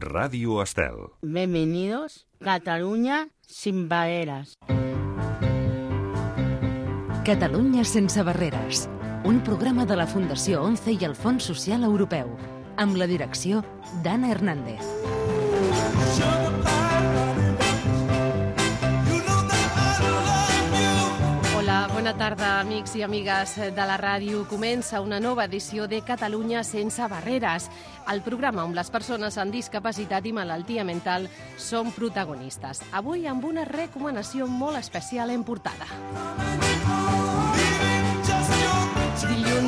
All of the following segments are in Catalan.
Radio Estel. Bienvenidos, Catalunya sin barreras. Catalunya sense barreres. Un programa de la Fundació 11 i el Fons Social Europeu. Amb la direcció d'Anna Hernández. Hola, bona tarda, amics i amigues de la ràdio. Comença una nova edició de Catalunya sense barreres, el programa on les persones amb discapacitat i malaltia mental són protagonistes. Avui amb una recomanació molt especial en portada.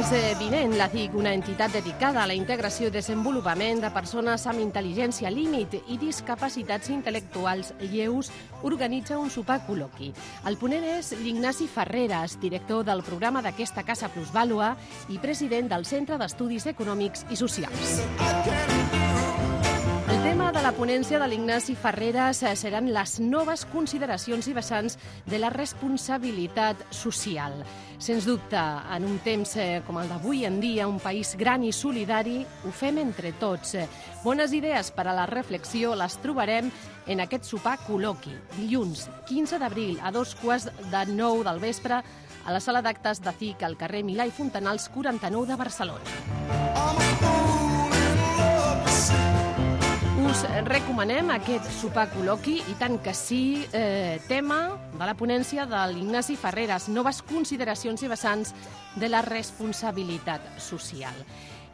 Dilluns vinent, la CIC, una entitat dedicada a la integració i desenvolupament de persones amb intel·ligència límit i discapacitats intel·lectuals lleus, organitza un sopar col·loqui. El ponent és l'Ignasi Ferreras, director del programa d'aquesta Casa Plusvàlua i president del Centre d'Estudis Econòmics i Socials. Tema de la ponència de l'Ignasi Ferreras eh, seran les noves consideracions i vessants de la responsabilitat social. Sens dubte, en un temps eh, com el d'avui en dia, un país gran i solidari, ho fem entre tots. Eh, Bones idees per a la reflexió les trobarem en aquest sopar col·loqui, dilluns 15 d'abril a dos quarts de nou del vespre a la sala d'actes de CIC al carrer Milà i Fontanals 49 de Barcelona. Us recomanem aquest sopar col·loqui i tant que sí, eh, tema de la ponència de l'Ignasi Ferreras, noves consideracions i vessants de la responsabilitat social.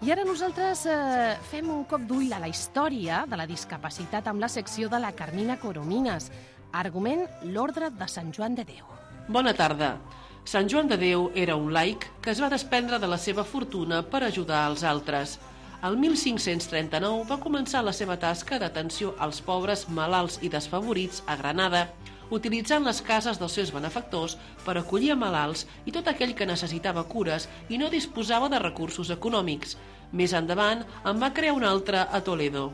I ara nosaltres eh, fem un cop d'ull a la història de la discapacitat amb la secció de la Carmina Coromines. Argument l'ordre de Sant Joan de Déu. Bona tarda. Sant Joan de Déu era un laic que es va desprendre de la seva fortuna per ajudar als altres. El 1539 va començar la seva tasca d'atenció als pobres, malalts i desfavorits a Granada, utilitzant les cases dels seus benefactors per acollir malalts i tot aquell que necessitava cures i no disposava de recursos econòmics. Més endavant en va crear un altre a Toledo.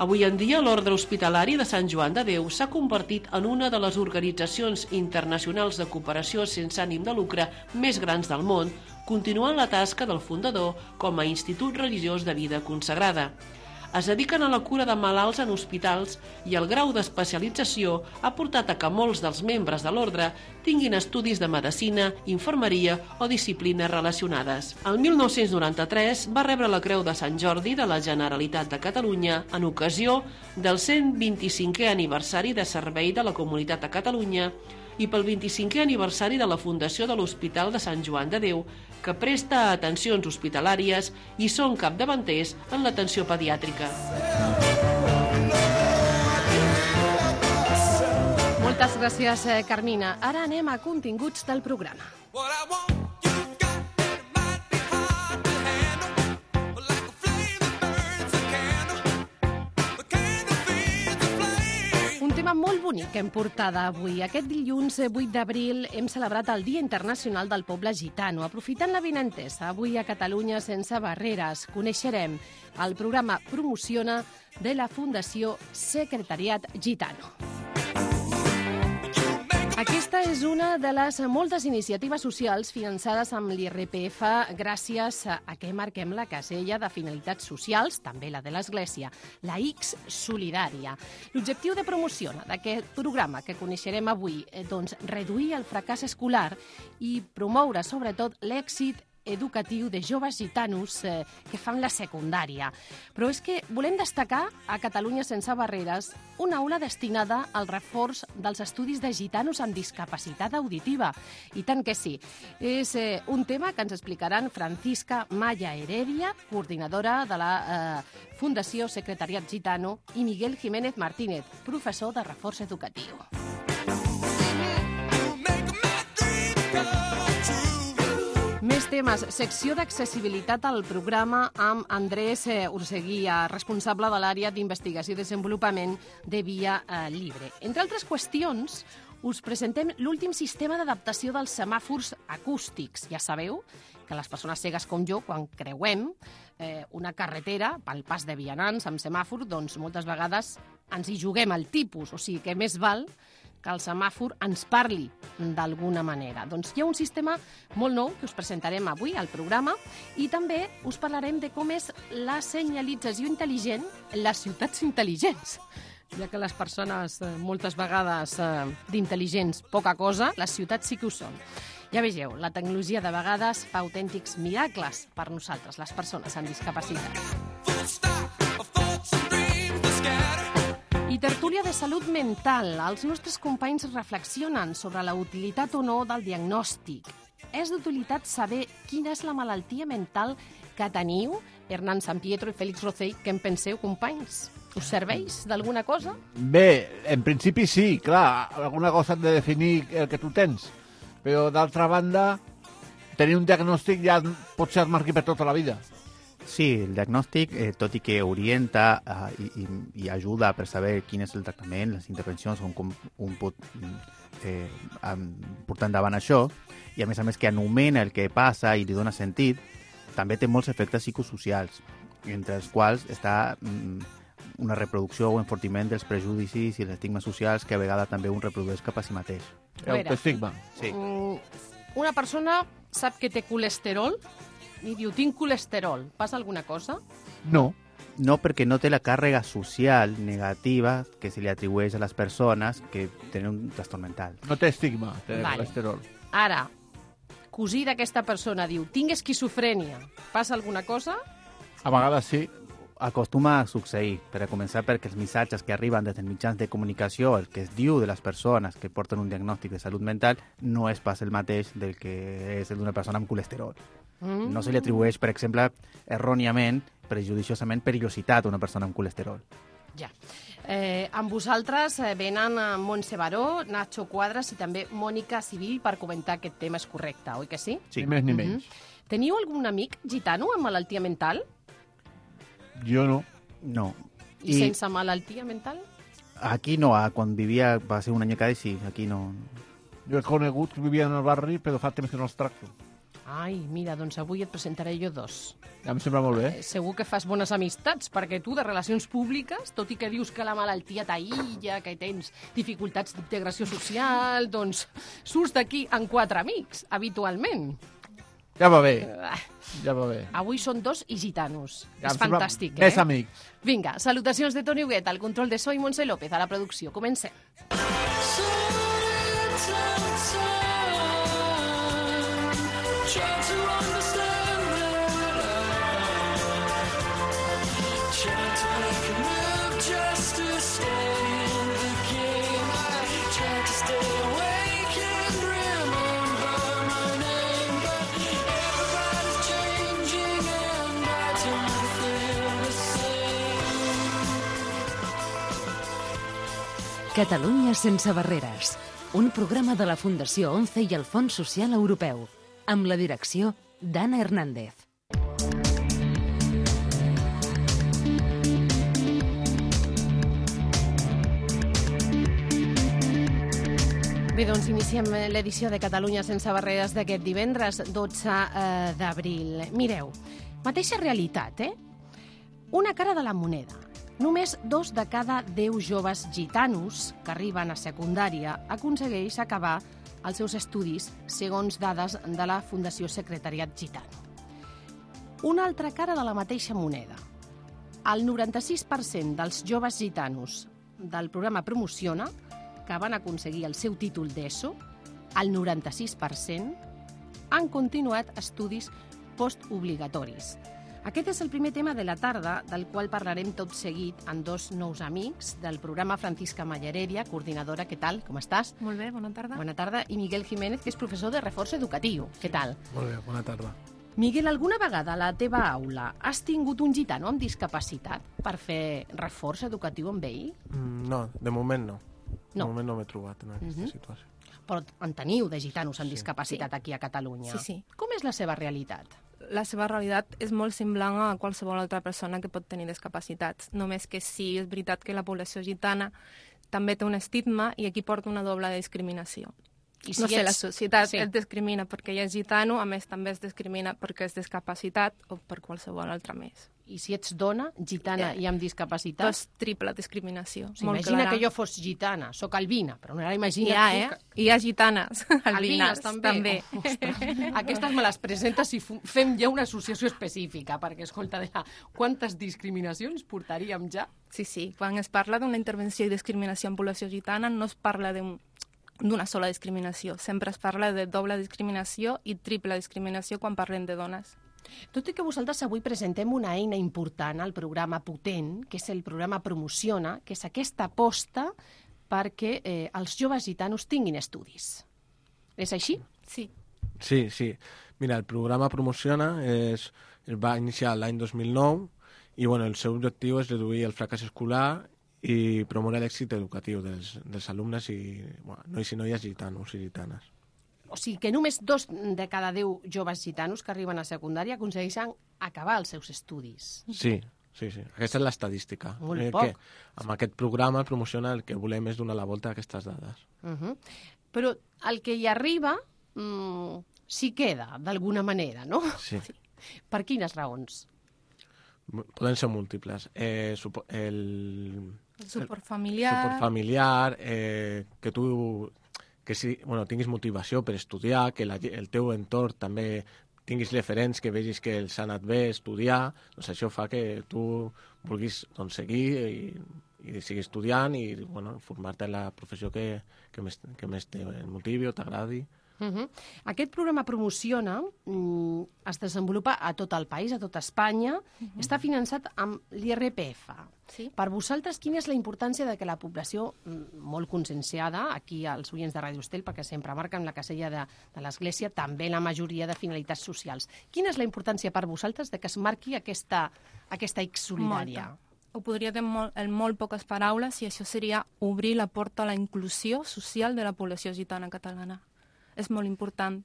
Avui en dia, l'Ordre Hospitalari de Sant Joan de Déu s'ha convertit en una de les organitzacions internacionals de cooperació sense ànim de lucre més grans del món, continuant la tasca del fundador com a institut religiós de vida consagrada. Es dediquen a la cura de malalts en hospitals i el grau d'especialització ha portat a que molts dels membres de l'ordre tinguin estudis de medicina, infermeria o disciplines relacionades. El 1993 va rebre la Creu de Sant Jordi de la Generalitat de Catalunya en ocasió del 125è aniversari de servei de la Comunitat de Catalunya i pel 25è aniversari de la fundació de l'Hospital de Sant Joan de Déu, que presta atencions hospitalàries i són capdavanters en l'atenció pediàtrica. Moltes gràcies, eh, Carmina. Ara anem a continguts del programa. Tema molt bonic hem portada avui. Aquest dilluns eh, 8 d'abril hem celebrat el Dia Internacional del Poble Gitano. Aprofitant la vinentesa, avui a Catalunya sense barreres coneixerem el programa Promociona de la Fundació Secretariat Gitano. Aquesta és una de les moltes iniciatives socials finançades amb l'IRPF gràcies a que marquem la casella de finalitats socials, també la de l'Església, la X Solidària. L'objectiu de promoció d'aquest programa que coneixerem avui, eh, doncs, reduir el fracàs escolar i promoure, sobretot, l'èxit educatiu de joves gitanos eh, que fan la secundària. Però és que volem destacar a Catalunya sense barreres una aula destinada al reforç dels estudis de gitanos amb discapacitat auditiva. I tant que sí. És eh, un tema que ens explicaran Francisca Maya Heredia, coordinadora de la eh, Fundació Secretariat Gitano, i Miguel Jiménez Martínez, professor de reforç educatiu. Temes. Secció d'accessibilitat al programa amb Andrés eh, Urseguia, responsable de l'àrea d'investigació i desenvolupament de Via eh, Libre. Entre altres qüestions, us presentem l'últim sistema d'adaptació dels semàfors acústics. Ja sabeu que les persones cegues com jo, quan creuem eh, una carretera pel pas de vianants amb semàfor, doncs moltes vegades ens hi juguem el tipus, o sigui que més val que el semàfor ens parli d'alguna manera. Doncs hi ha un sistema molt nou que us presentarem avui al programa i també us parlarem de com és la senyalització intel·ligent en les ciutats intel·ligents ja que les persones eh, moltes vegades eh, d'intel·ligents poca cosa, les ciutats sí que ho són. Ja vegeu, la tecnologia de vegades fa autèntics miracles per nosaltres, les persones amb discapacitat. Tertúlia de salut mental. Els nostres companys reflexionen sobre la utilitat o no del diagnòstic. És d'utilitat saber quina és la malaltia mental que teniu? Hernán San Pietro i Félix Rocell, què en penseu, companys? Us serveix d'alguna cosa? Bé, en principi sí, clar, alguna cosa de definir el que tu tens, però d'altra banda, tenir un diagnòstic ja pot ser et marqui per tota la vida. Sí, el diagnòstic, eh, tot i que orienta eh, i, i ajuda per saber quin és el tractament, les intervencions, on com un pot eh, portar endavant això, i a més a més que anomena el que passa i li dona sentit, també té molts efectes psicosocials, entre els quals està mm, una reproducció o enfortiment dels prejudicis i els estigmes socials que a vegades també un reprodueix cap a si mateix. Autoestigma. Sí. Mm, una persona sap que té colesterol i diu, tinc colesterol. Passa alguna cosa? No. No perquè no té la càrrega social negativa que se li atribueix a les persones que tenen un trastorn mental. No té estigma, té Vale. colesterol. Ara, cosí d'aquesta persona diu, tinc esquizofrènia. Passa alguna cosa? A vegades sí. Acostuma a succeir, per a començar perquè els missatges que arriben des dels mitjans de comunicació, el que es diu de les persones que porten un diagnòstic de salut mental, no és pas el mateix del que és el d'una persona amb colesterol. Mm. No se li atribueix, per exemple, erròniament, prejudiciosament, perillositat a una persona amb colesterol. Ja. Eh, amb vosaltres eh, venen eh, Montse Baró, Nacho Quadras i també Mònica Civil per comentar aquest tema és correcte, oi que sí? Sí. Ni més ni menys. Teniu algun amic gitano amb malaltia mental? Jo no. No. I, I sense malaltia mental? Aquí no, ah, quan vivia, va ser un any que sí, aquí no. Jo he conegut que vivien al barri, però fa temps que no els tracto. Ai, mira, doncs avui et presentaré jo dos. Ja em sembla molt bé. Eh, segur que fas bones amistats, perquè tu de relacions públiques, tot i que dius que la malaltia t'aïlla, que tens dificultats d'integració social, doncs surts d'aquí amb quatre amics, habitualment. Ja va bé, Ah, ja va bé. Avui són dos i gitanos. Ja és fantàstic, Més eh? amics. Vinga, salutacions de Toni Huguet, al control de so i Montse López, a la producció. Comencem. Catalunya sense barreres. Un programa de la Fundació 11 i el Fons Social Europeu. Amb la direcció d'Anna Hernández. Bé, doncs iniciem l'edició de Catalunya sense barreres d'aquest divendres 12 eh, d'abril. Mireu, mateixa realitat, eh? Una cara de la moneda. Només dos de cada deu joves gitanos que arriben a secundària aconsegueix acabar els seus estudis segons dades de la Fundació Secretariat Gitano. Una altra cara de la mateixa moneda. El 96% dels joves gitanos del programa Promociona que van aconseguir el seu títol d'ESO, el 96% han continuat estudis postobligatoris. Aquest és el primer tema de la tarda, del qual parlarem tot seguit amb dos nous amics del programa Francisca Mallareria, coordinadora, què tal? Com estàs? Molt bé, bona tarda. Bona tarda. I Miguel Jiménez, que és professor de reforç educatiu. Què tal? Molt bé, bona tarda. Miguel, alguna vegada a la teva aula has tingut un gitano amb discapacitat per fer reforç educatiu amb ell? Mm, no, de moment no. De No. moment no m'he trobat en aquesta Mhm. situació. Però en teniu de gitanos amb Sí. discapacitat aquí a Catalunya. Sí, sí. Com és la seva realitat? La seva realitat és molt semblant a qualsevol altra persona que pot tenir discapacitats. Només que sí, és veritat que la població gitana també té un estigma i aquí porta una doble discriminació. I no sé, la ets- societat Sí. et discrimina perquè ets gitano, a més també es discrimina perquè és discapacitat o per qualsevol altre més. I si ets dona, gitana Eh, i amb discapacitat... És triple discriminació, o sigui, imagina clara. que jo fos gitana, sóc albina, però ara imagina... Hi ha, eh? que- Hi ha gitanes, albines, Albines, també. també. Oh. Aquestes me les presentes si fem ja una associació específica, perquè, escolta, ja, quantes discriminacions portaríem ja? Sí, sí, quan es parla d'una intervenció i discriminació en població gitana no es parla d'un d'una sola discriminació, sempre es parla de doble discriminació i triple discriminació quan parlem de dones. Tot i que vosaltres avui presentem una eina important al programa Potent, que és el programa Promociona, que és aquesta aposta perquè eh, els joves gitanos tinguin estudis. És així? Sí, Sí, sí. Mira, el programa Promociona és, es va iniciar l'any 2009 i bueno, el seu objectiu és reduir el fracàs escolar i promoure l'èxit educatiu dels, dels alumnes i bueno, nois i noies gitanos i gitanes. O sigui que només dos de cada deu joves gitanos que arriben a secundària aconsegueixen acabar els seus estudis. Sí, sí, sí. Aquesta és l'estadística. Eh, Molt poc. Que amb aquest programa promociona el que volem és donar la volta a aquestes dades. Uh -huh. Però el que hi arriba mm, s'hi queda, d'alguna manera, no? Sí. Per quines raons? Poden ser múltiples. Eh, el, el suport familiar... suport familiar, eh, que tu que si, bueno, tinguis motivació per estudiar, que la, el teu entorn també tinguis referents, que vegis que els ha anat bé estudiar, doncs això fa que tu vulguis doncs, seguir i, i seguir estudiant i bueno, formar-te en la professió que, que més, que més te motivi o t'agradi. Uh -huh. Aquest programa Promociona mm, es desenvolupa a tot el país, a tota Espanya. Uh -huh. Està finançat amb l'IRPF. Sí. Per vosaltres, quina és la importància de que la població mm, molt conscienciada, aquí els oients de Ràdio Estel, perquè sempre marquen la casella de, de l'Església, també la majoria de finalitats socials. Quina és la importància per vosaltres de que es marqui aquesta, aquesta X solidària? Molta. Ho podria dir molt, en molt poques paraules i això seria obrir la porta a la inclusió social de la població gitana catalana. És molt important.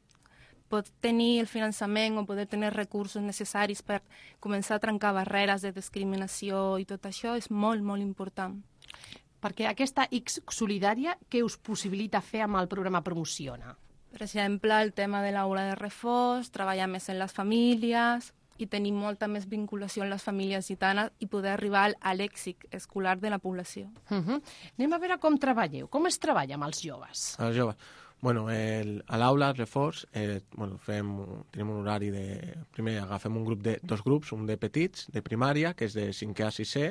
Pot tenir el finançament o poder tenir recursos necessaris per començar a trencar barreres de discriminació i tot això és molt, molt important. Perquè aquesta X solidària, què us possibilita fer amb el programa Promociona? Per exemple, el tema de l'aula de reforç, treballar més en les famílies i tenir molta més vinculació en les famílies gitanes i poder arribar al- a l'èxit escolar de la població. Uh -huh. Anem a veure com treballeu. Com es treballa amb els joves? Els joves. Bueno, el, a l'aula, reforç, eh, bueno, fem, tenim un horari de... Primer agafem un grup de dos grups, un de petits, de primària, que és de 5è a 6è,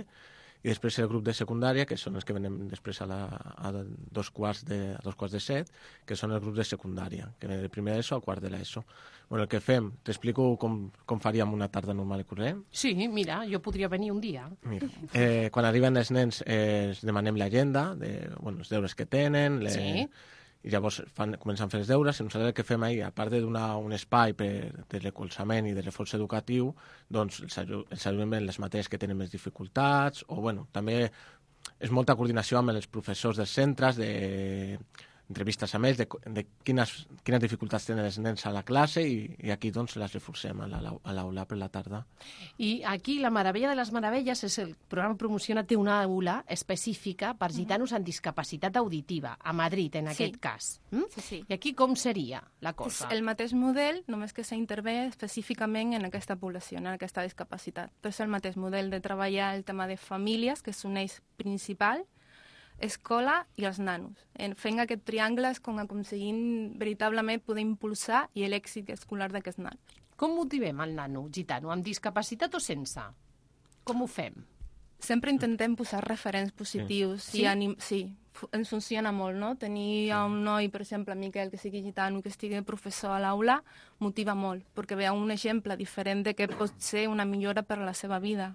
i després el grup de secundària, que són els que venem després a, la, a dos quarts de, a dos quarts de set, que són el grup de secundària, que ve de primer d'ESO a quart de l'ESO. Bueno, el que fem, t'explico com, com faríem una tarda normal i corrent. Sí, mira, jo podria venir un dia. Mira, eh, quan arriben els nens eh, els demanem l'agenda, de, bueno, els deures que tenen, le, Sí. I llavors fan, comencen a fer els deures, i nosaltres el que fem ahir, a part de donar un espai per, de recolzament i de reforç educatiu, doncs els, aju els ajudem en les matèries que tenen més dificultats, o bueno, també és molta coordinació amb els professors dels centres, de entrevistes amb ells, de, de quines, quines dificultats tenen els nens a la classe i, i aquí doncs les reforcem a la- a l'aula per la tarda. I aquí la meravella de les meravelles és el programa Promociona té una aula específica per gitanos amb discapacitat auditiva, a Madrid, en Sí. aquest cas. Mm? Sí, sí. I aquí com seria la És cosa? el mateix model, només que s'intervé específicament en aquesta població, en aquesta discapacitat. Però és el mateix model de treballar el tema de famílies, que és un eix principal, escola i els nanos. En fent aquest triangle és com aconseguint veritablement poder impulsar i l'èxit escolar d'aquests nanos. Com motivem el nano gitano, amb discapacitat o sense? Com ho fem? Sempre intentem posar referents positius. Sí? Sí, i anim... sí ens funciona molt, no? Tenir a un noi, per exemple, Miquel, que sigui gitano, que estigui professor a l'aula, motiva molt, perquè veu un exemple diferent de que pot ser una millora per a la seva vida.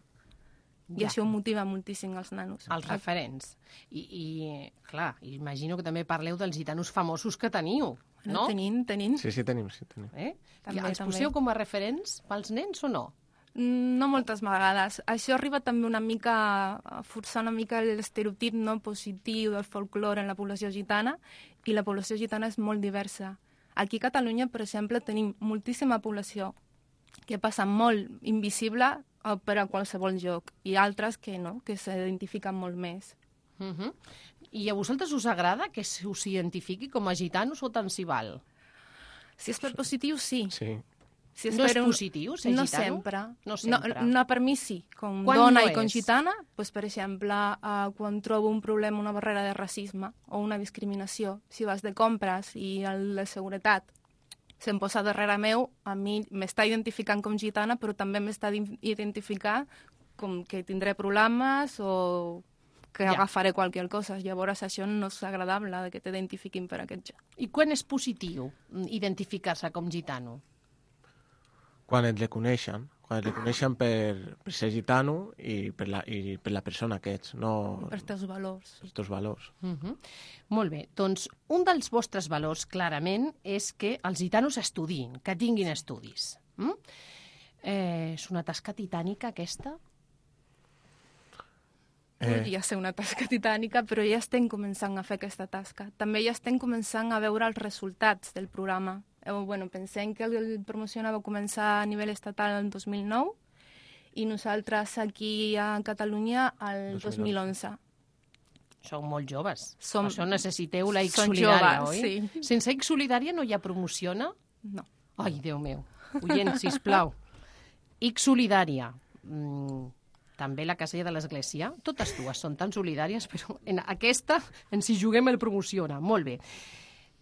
I Ja. això motiva moltíssim els nanos. Els referents. I, i clar, imagino que també parleu dels gitanos famosos que teniu, no? Tenim, tenim. Sí, sí, tenim, sí, tenim. Eh? També, I els també. poseu com a referents pels nens o no? Mm, No moltes vegades. Això arriba també una mica a forçar una mica l'estereotip no positiu del folclore en la població gitana i la població gitana és molt diversa. Aquí a Catalunya, per exemple, tenim moltíssima població que passa molt invisible per a qualsevol lloc i altres que no, que s'identifiquen molt més. Uh -huh. I a vosaltres us agrada que us identifiqui com a gitanos o tant s'hi val? Si és per positiu, sí. Sí. Si No és per positiu ser no gitano? Sempre. No sempre. No, no, per mi sí. Com Quan dona no i com és? gitana, pues, per exemple, uh, quan trobo un problema, una barrera de racisme o una discriminació, si vas de compres i el de seguretat se'm posa darrere meu, a mi m'està identificant com gitana, però també m'està identificant com que tindré problemes o que Ja. agafaré qualsevol cosa. Llavors això no és agradable de que t'identifiquin per aquest ja. I quan és positiu identificar-se com gitano? Quan et reconeixen, quan et reconeixen per, per ser gitano i per, la, i per la persona que ets, no Per teus valors. els teus valors. Uh -huh. Molt bé, doncs un dels vostres valors, clarament, és que els gitanos estudin, que tinguin estudis. Mm? Eh, és una tasca titànica, aquesta? Eh, Podria ser una tasca titànica, però ja estem començant a fer aquesta tasca. També ja estem començant a veure els resultats del programa. Eh, bueno, pensem que el, Promociona va començar a nivell estatal el 2009 i nosaltres aquí a Catalunya el 2011. Sou molt joves. Som- Per això necessiteu la X solidària, joves, oi? sí. Sense X solidària no hi ha promociona? No. Ai, Déu meu. Oient, sisplau. X solidària. Mm, també la casella de l'Església. Totes dues són tan solidàries, però en aquesta ens hi juguem el promociona. Molt bé.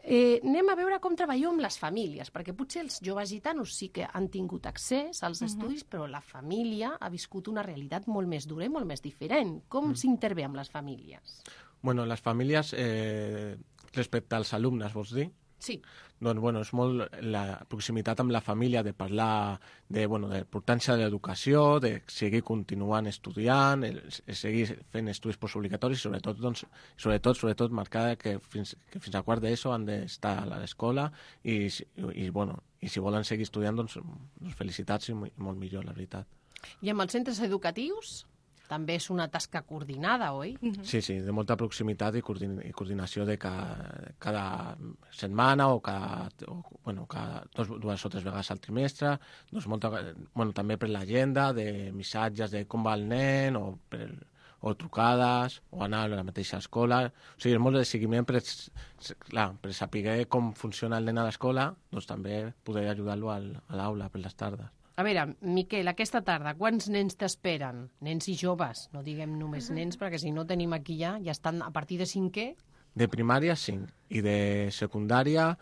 Eh, anem a veure com treballeu amb les famílies, perquè potser els joves gitanos sí que han tingut accés als estudis, però la família ha viscut una realitat molt més dura i molt més diferent. Com s'intervé amb les famílies? bueno, les famílies, eh, respecte als alumnes, vols dir? Sí. Doncs, bueno, és molt la proximitat amb la família, de parlar de, bueno, de l'importància de l'educació, de seguir continuant estudiant, el, el seguir fent estudis postobligatoris, sobretot, doncs, sobretot, sobretot marcar que fins, que fins a quart d'ESO han d'estar a l'escola i, i, bueno, i si volen seguir estudiant, doncs, doncs felicitats i mo- molt millor, la veritat. I amb els centres educatius també és una tasca coordinada, oi? Sí, sí, de molta proximitat i, coordin i coordinació de cada, cada setmana o cada, o, bueno, cada dos, dues o tres vegades al trimestre, doncs molta, bueno, també per l'agenda de missatges de com va el nen o, per, o trucades o anar a la mateixa escola. O sigui, és molt de seguiment per, clar, per saber com funciona el nen a l'escola, doncs també poder ajudar-lo al- a l'aula per les tardes. A veure, Miquel, aquesta tarda, quants nens t'esperen? Nens i joves, no diguem només nens, perquè si no tenim aquí ja, ja estan a partir de cinquè. De primària, 5, i de secundària,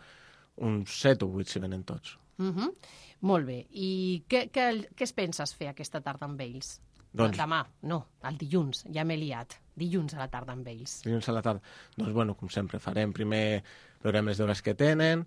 uns 7 o 8 si venen tots. Uh -huh. Molt bé. I què, què, què es penses fer aquesta tarda amb ells? Doncs- Demà, no, el dilluns, ja m'he liat. Dilluns a la tarda amb ells. dilluns a la tarda. Doncs, bueno, com sempre, farem primer, veurem les deures que tenen,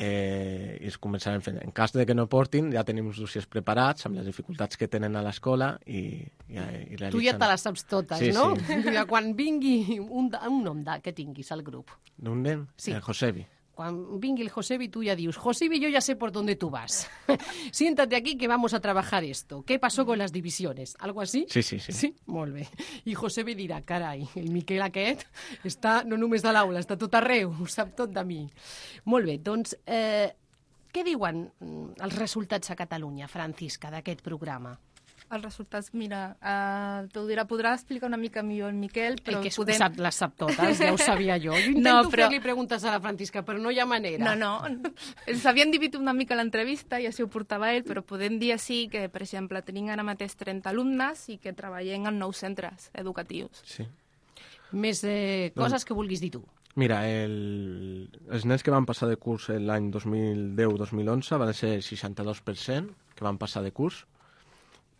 eh, i es començarem fent. En cas de que no portin, ja tenim els dossiers preparats amb les dificultats que tenen a l'escola i, i, i realitzen... Tu ja te les saps totes, Sí, no? sí. Ja, quan vingui un, un nom de, que tinguis al grup. D'un nen? Sí. El Josebi. Cuando vingui el Josebi, tú ya dius, Josebi, yo ya sé por dónde tú vas. Siéntate aquí que vamos a trabajar esto. ¿Qué pasó con las divisiones? ¿Algo así? Sí, sí, sí. Sí? Molt bé. I Josebi dirà, carai, el Miquel aquest està no només de l'aula, està tot arreu, ho sap tot de mi. Molt bé, doncs, eh, què diuen mm, els resultats a Catalunya, Francisca, d'aquest programa? Els resultats, mira, uh, t'ho dirà, podrà explicar una mica millor el Miquel, Però el que podem... sap, les sap totes, ja ho sabia jo. Jo No, intento però- fer-li preguntes a la Francisca, però no hi ha manera. No, no, ens havien dividit una mica l'entrevista i així ho portava ell, però podem dir així que, per exemple, tenim ara mateix 30 alumnes i que treballem en nous centres educatius. Sí. Més eh, coses que vulguis dir tu. Mira, el, els nens que van passar de curs l'any 2010-2011 van ser el 62% que van passar de curs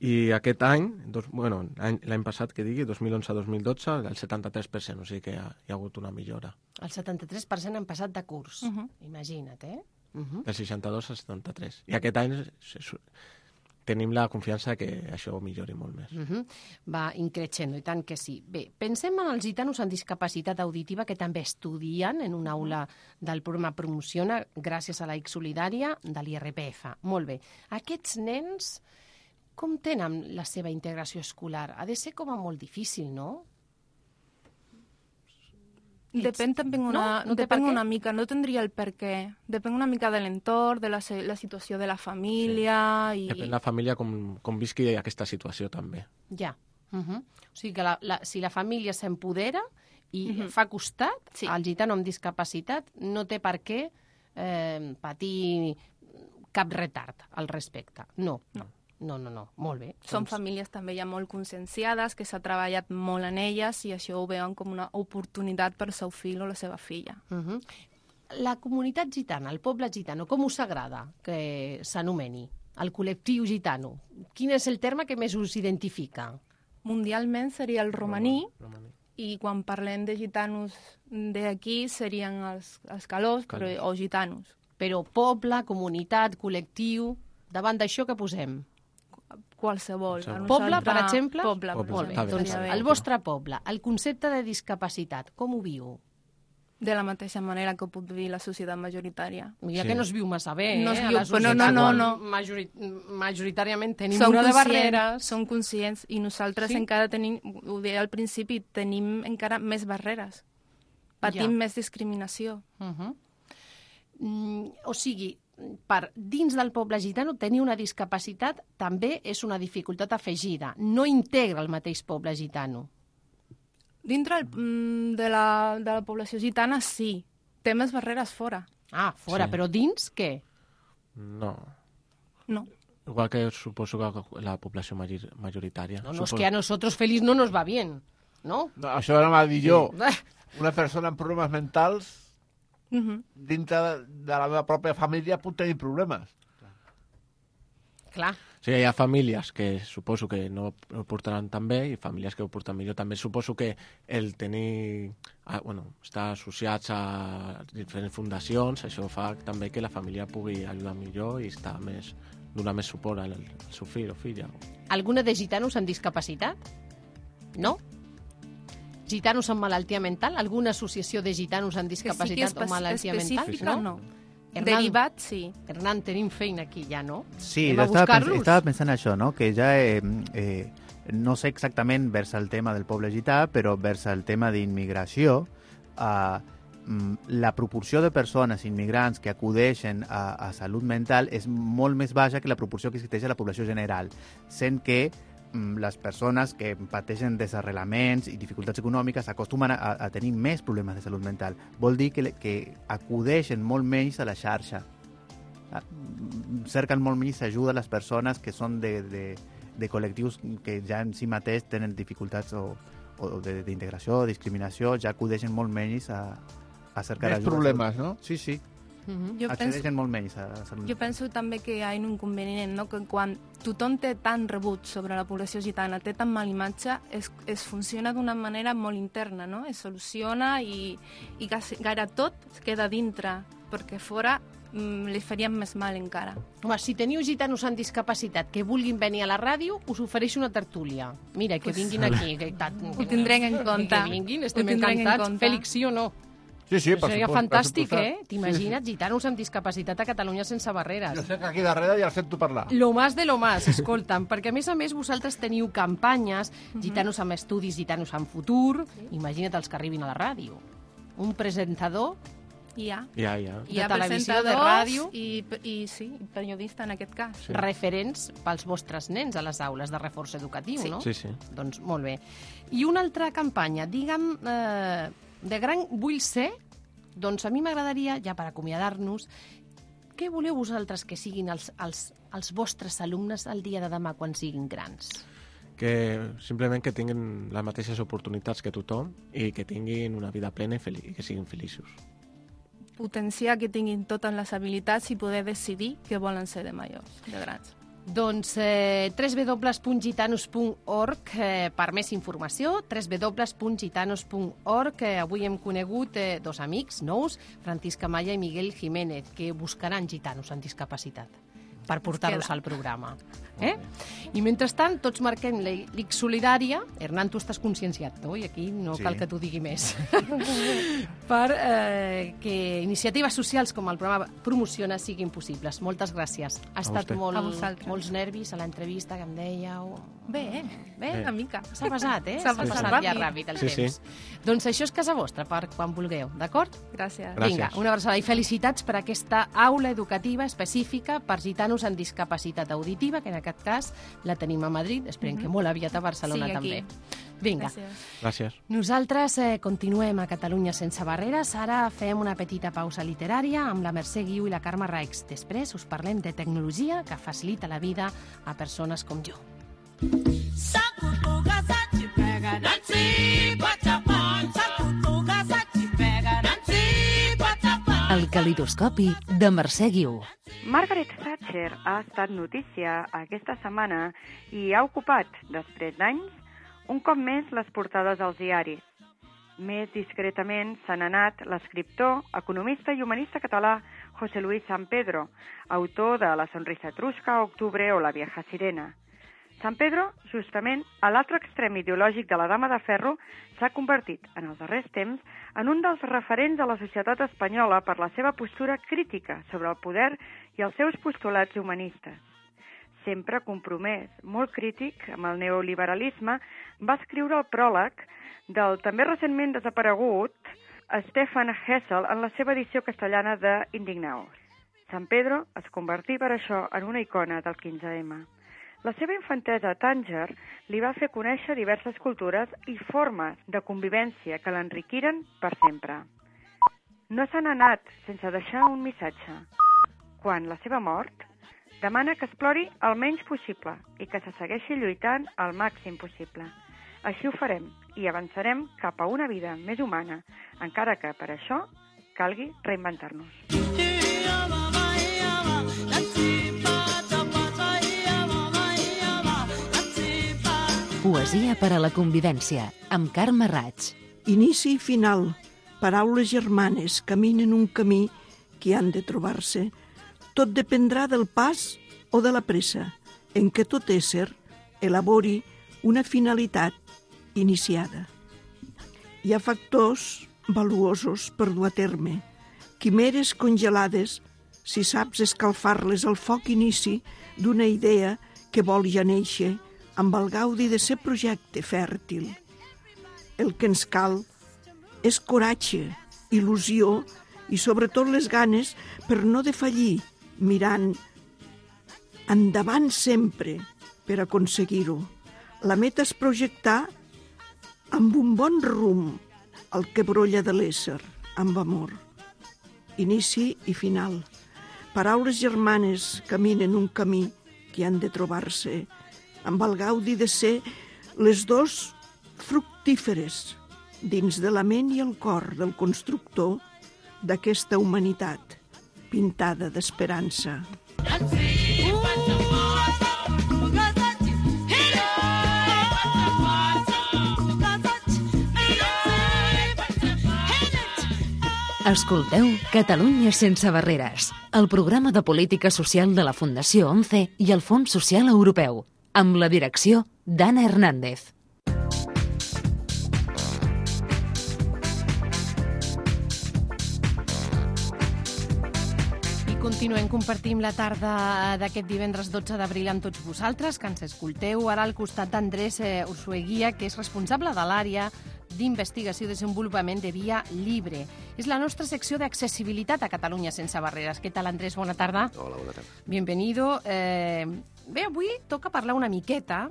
i aquest any, dos, bueno, l'any passat que digui, 2011-2012, el 73%, o sigui que hi ha, hi ha hagut una millora. El 73% han passat de curs. Mhm. Imagina't, eh? Uh -huh. Del 62 al 73. I aquest any tenim la confiança que això millori molt més. Uh -huh. Va increixendo, i tant que sí. Bé, pensem en els gitanos amb discapacitat auditiva que també estudien en una aula del programa Promociona gràcies a la X Solidària de l'IRPF. Molt bé. Aquests nens, com tenen la seva integració escolar? Ha de ser com a molt difícil, no? Depèn també una, No? Depèn una mica, no tendria el per què. Depèn una mica de l'entorn, de la, la situació de la família i... Depèn la família com, com visqui aquesta situació també. Ja. Uh -huh. O sigui que la, la, si la família s'empodera, I Mhm. fa costat, Sí. el gitano amb discapacitat no té per què eh, patir cap retard al respecte. No. No. No, no, no. Molt bé. Són Doncs- famílies també ja molt conscienciades, que s'ha treballat molt en elles i això ho veuen com una oportunitat per al seu fill o la seva filla. Mhm. La comunitat gitana, el poble gitano, com us agrada que s'anomeni? El col·lectiu gitano. Quin és el terme que més us identifica? Mundialment seria el romaní, Romaní. i quan parlem de gitanos d'aquí serien els, els calors, però, Calors. o gitanos. Però poble, comunitat, col·lectiu... Davant d'això que posem? Qualsevol. Qualsevol. Poble, per exemple? Poble, Poble, Molt bé. està bé, doncs està bé. el vostre poble, el concepte de discapacitat, com ho viu? De la mateixa manera que ho pot dir la societat majoritària. Mira Sí. que no es viu massa bé, No eh? viu, la però no, no, no. Majori majoritàriament tenim Som una de barreres. Som conscients i nosaltres Sí? encara tenim, ho deia al principi, tenim encara més barreres. Patim Ja. més discriminació. Uh -huh. mm, o sigui, per dins del poble gitano tenir una discapacitat també és una dificultat afegida. No integra el mateix poble gitano. Dintre el, mm, de, la, de la població gitana, sí. Té més barreres fora. Ah, fora, Sí. però dins què? No. No. Igual que suposo que la població major- majoritària. No, no, es Suposo- que a nosotros feliz no nos va bien, ¿no? No, això ara m'ha dit jo. Una persona amb problemes mentals Mhm. dintre de, la meva pròpia família pot tenir problemes. Clar. Sí, hi ha famílies que suposo que no ho portaran tan bé i famílies que ho porten millor. També suposo que el tenir... Ah, bueno, estar associats a diferents fundacions, això fa també que la família pugui ajudar millor i estar més, donar més suport al, al seu fill o filla. Alguna de gitanos amb discapacitat? No? Gitanos amb malaltia mental? Alguna associació de gitanos amb discapacitat o espe- malaltia mental? específica, no. Hernán. Derivat, sí. Hernán, tenim feina aquí ja, no? Sí, Anem a estava, pens estava pensant això, no? que ja eh, eh, no sé exactament vers el tema del poble gità, però vers el tema d'immigració, eh, mm, la proporció de persones immigrants que acudeixen a, a salut mental és molt més baixa que la proporció que existeix a la població general, sent que les persones que pateixen desarrelaments i dificultats econòmiques acostumen a, a tenir més problemes de salut mental. Vol dir que, que acudeixen molt menys a la xarxa Ah, mm, cerquen molt més ajuda a les persones que són de, de, de col·lectius que ja en si mateix tenen dificultats o, o de- d'integració, discriminació, ja acudeixen molt menys a, a cercar Més ajuda. problemes, no? Sí, sí, Mhm. Jo penso, accedeixen molt menys a la salut jo penso també que hi ha un inconvenient, no? que quan tothom té tant rebut sobre la població gitana, té tan mal imatge, es, es funciona d'una manera molt interna, no? es soluciona i, i quasi, gaire tot es queda dintre, perquè fora mm, li faríem més mal encara. Home, si teniu gitanos amb discapacitat que vulguin venir a la ràdio, us ofereixo una tertúlia. Mira, que Pues- vinguin aquí. Que, Ho tindrem en compte. Que vinguin, estem en encantats. compte. Fèlix, sí o no? Sí, sí, per Seria supost, per fantàstic, suposat. eh? T'imagines gitanos amb discapacitat a Catalunya sense barreres. Jo sé que aquí darrere ja el sento parlar. Lo más de lo más, escolta'm, perquè a més a més vosaltres teniu campanyes, gitanos amb estudis, gitanos amb futur, imagina't els que arribin a la ràdio. Un presentador, I hi ha, Ja, ja. hi De ha televisió, de ràdio. i, i sí, periodista en aquest cas. Sí. referents pels vostres nens a les aules de reforç educatiu, Sí. no? Sí, sí. Doncs molt bé. I una altra campanya, digue'm, eh, de gran vull ser, doncs a mi m'agradaria, ja per acomiadar-nos, què voleu vosaltres que siguin els, els, els vostres alumnes el dia de demà quan siguin grans? Que simplement que tinguin les mateixes oportunitats que tothom i que tinguin una vida plena i, fel i que siguin feliços. Potenciar que tinguin totes les habilitats i poder decidir què volen ser de majors, de grans. Doncs eh, www.gitanos.org eh, per més informació, www.gitanos.org. Eh, avui hem conegut eh, dos amics nous, Francisca Maya i Miguel Jiménez, que buscaran gitanos amb discapacitat per portar-los al programa. Eh? I mentrestant, tots marquem la l'IC solidària. Hernán, tu estàs conscienciat, no? I aquí no Sí. cal que t'ho digui més. per eh, que iniciatives socials com el programa promociona siguin possibles. Moltes gràcies. Ha estat vostè. molt, molts nervis a l'entrevista que em dèieu. Bé, bé, Bé. una mica. S'ha passat, eh? S'ha passat ja ràpid. ràpid el Sí, sí. temps. Doncs això és casa vostra, per quan vulgueu, d'acord? Gràcies. Gràcies. Vinga, una abraçada i felicitats per aquesta aula educativa específica per gitanos amb discapacitat auditiva, que en aquest cas la tenim a Madrid, esperem que molt aviat a Barcelona Sí, aquí. també. Vinga. Gràcies. Gràcies. Nosaltres eh, continuem a Catalunya sense barreres. Ara fem una petita pausa literària amb la Mercè Guiu i la Carme Raix. Després us parlem de tecnologia que facilita la vida a persones com jo. El calidoscopi de Mercè Guiu. Margaret Thatcher ha estat notícia aquesta setmana i ha ocupat, després d'anys, un cop més les portades dels diaris. Més discretament se n'ha anat l'escriptor, economista i humanista català José Luis San Pedro, autor de La sonrisa etrusca, Octubre o La vieja sirena. San Pedro, justament, a l'altre extrem ideològic de la dama de ferro, s'ha convertit, en els darrers temps, en un dels referents de la societat espanyola per la seva postura crítica sobre el poder i els seus postulats humanistes. Sempre compromès, molt crític amb el neoliberalisme, va escriure el pròleg del també recentment desaparegut Stefan Hessel en la seva edició castellana de Indignaos. San Pedro es convertí per això en una icona del 15M. La seva infantesa a Tànger li va fer conèixer diverses cultures i formes de convivència que l'enriquiren per sempre. No se n'ha anat sense deixar un missatge. Quan la seva mort, demana que es plori el menys possible i que se segueixi lluitant al màxim possible. Així ho farem i avançarem cap a una vida més humana, encara que per això calgui reinventar-nos. Poesia per a la convivència, amb Carme Raig. Inici i final, paraules germanes caminen un camí que han de trobar-se. Tot dependrà del pas o de la pressa, en què tot ésser elabori una finalitat iniciada. Hi ha factors valuosos per dur a terme, quimeres congelades si saps escalfar-les al foc inici d'una idea que vol ja néixer amb el gaudi de ser projecte fèrtil. El que ens cal és coratge, il·lusió i sobretot les ganes per no defallir mirant endavant sempre per aconseguir-ho. La meta és projectar amb un bon rumb el que brolla de l'ésser, amb amor. Inici i final. Paraules germanes caminen un camí que han de trobar-se amb el gaudi de ser les dos fructíferes dins de la ment i el cor del constructor d'aquesta humanitat pintada d'esperança. Escolteu Catalunya sense barreres, el programa de política social de la Fundació 11 i el Fons Social Europeu, amb la direcció d'Anna Hernández. I continuem compartim la tarda d'aquest divendres 12 d'abril amb tots vosaltres, que ens escolteu ara al costat d'Andrés eh, Ursueguia, que és responsable de l'àrea d'investigació i desenvolupament de Via Libre. És la nostra secció d'accessibilitat a Catalunya sense barreres. Què tal, Andrés? Bona tarda. Hola, bona tarda. Bienvenido. Eh, bé, avui toca parlar una miqueta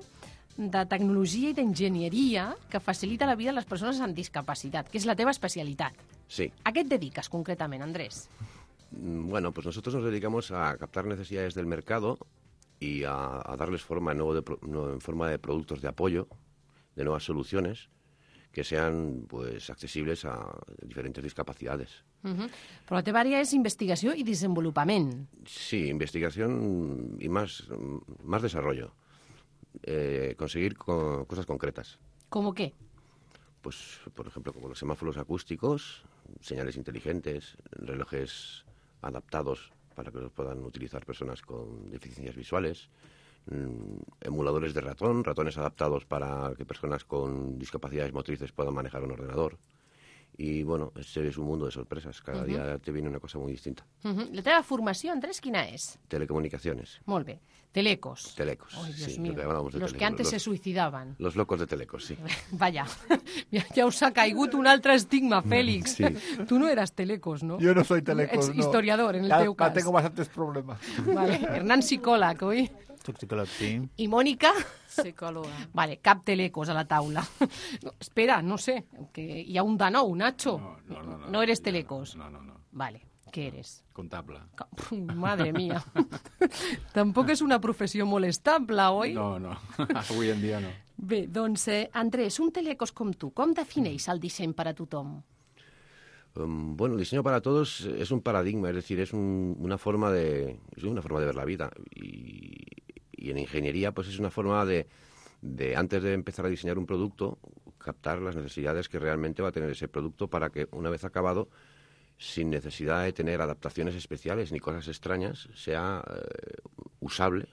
de tecnologia i d'enginyeria que facilita la vida a les persones amb discapacitat, que és la teva especialitat. Sí. A què et dediques concretament, Andrés? Mm, Bueno, pues nosotros nos dedicamos a captar necesidades del mercado y a, a darles forma nuevo de no, en forma de productos de apoyo, de nuevas soluciones que sean pues accesibles a diferentes discapacidades. Uh -huh. La teva àrea és investigació i desenvolupament. Sí, investigación y más, más desarrollo. Eh, conseguir co- cosas concretas. ¿Cómo qué? Pues, por ejemplo, como los semáforos acústicos, señales inteligentes, relojes adaptados para que los puedan utilizar personas con deficiencias visuales, mm, emuladores de ratón, ratones adaptados para que personas con discapacidades motrices puedan manejar un ordenador Y bueno, ese es un mundo de sorpresas. Cada día te viene una cosa muy distinta. Uh -huh. La teva formació, Andrés, quina és? Telecomunicaciones. Molt bé. Telecos. Telecos. Ay, Dios sí, mío. lo que Los que telecos. antes los, se suicidaban. los locos de Telecos, sí. Vaja, ja, ja us ha caigut un altre estigma, Fèlix. Sí. Tu no eras Telecos, no? Yo no soy telecos, Ets no. historiador, en el Ya- teu ya cas. tengo bastantes problemas. Vale. Hernán psicòleg, oi? Soc psicòleg, sí. I Mònica? Psicòloga. Vale, cap telecos a la taula. No, espera, no sé, que hi ha un de nou, Nacho. No, no, no, no. No eres telecos. No, no, no. Vale, què eres? Comptable. Madre mía. Tampoc és una professió molt estable, oi? No, no. Avui en dia no. Bé, doncs, eh, Andrés, un telecos com tu, com defineix el disseny per a tothom? Um, bueno, el diseño para todos es un paradigma, es decir, es un- una forma de es una forma de ver la vida y, y en ingeniería pues es una forma de, de antes de empezar a diseñar un producto captar las necesidades que realmente va a tener ese producto para que una vez acabado sin necesidad de tener adaptaciones especiales ni cosas extrañas sea eh, usable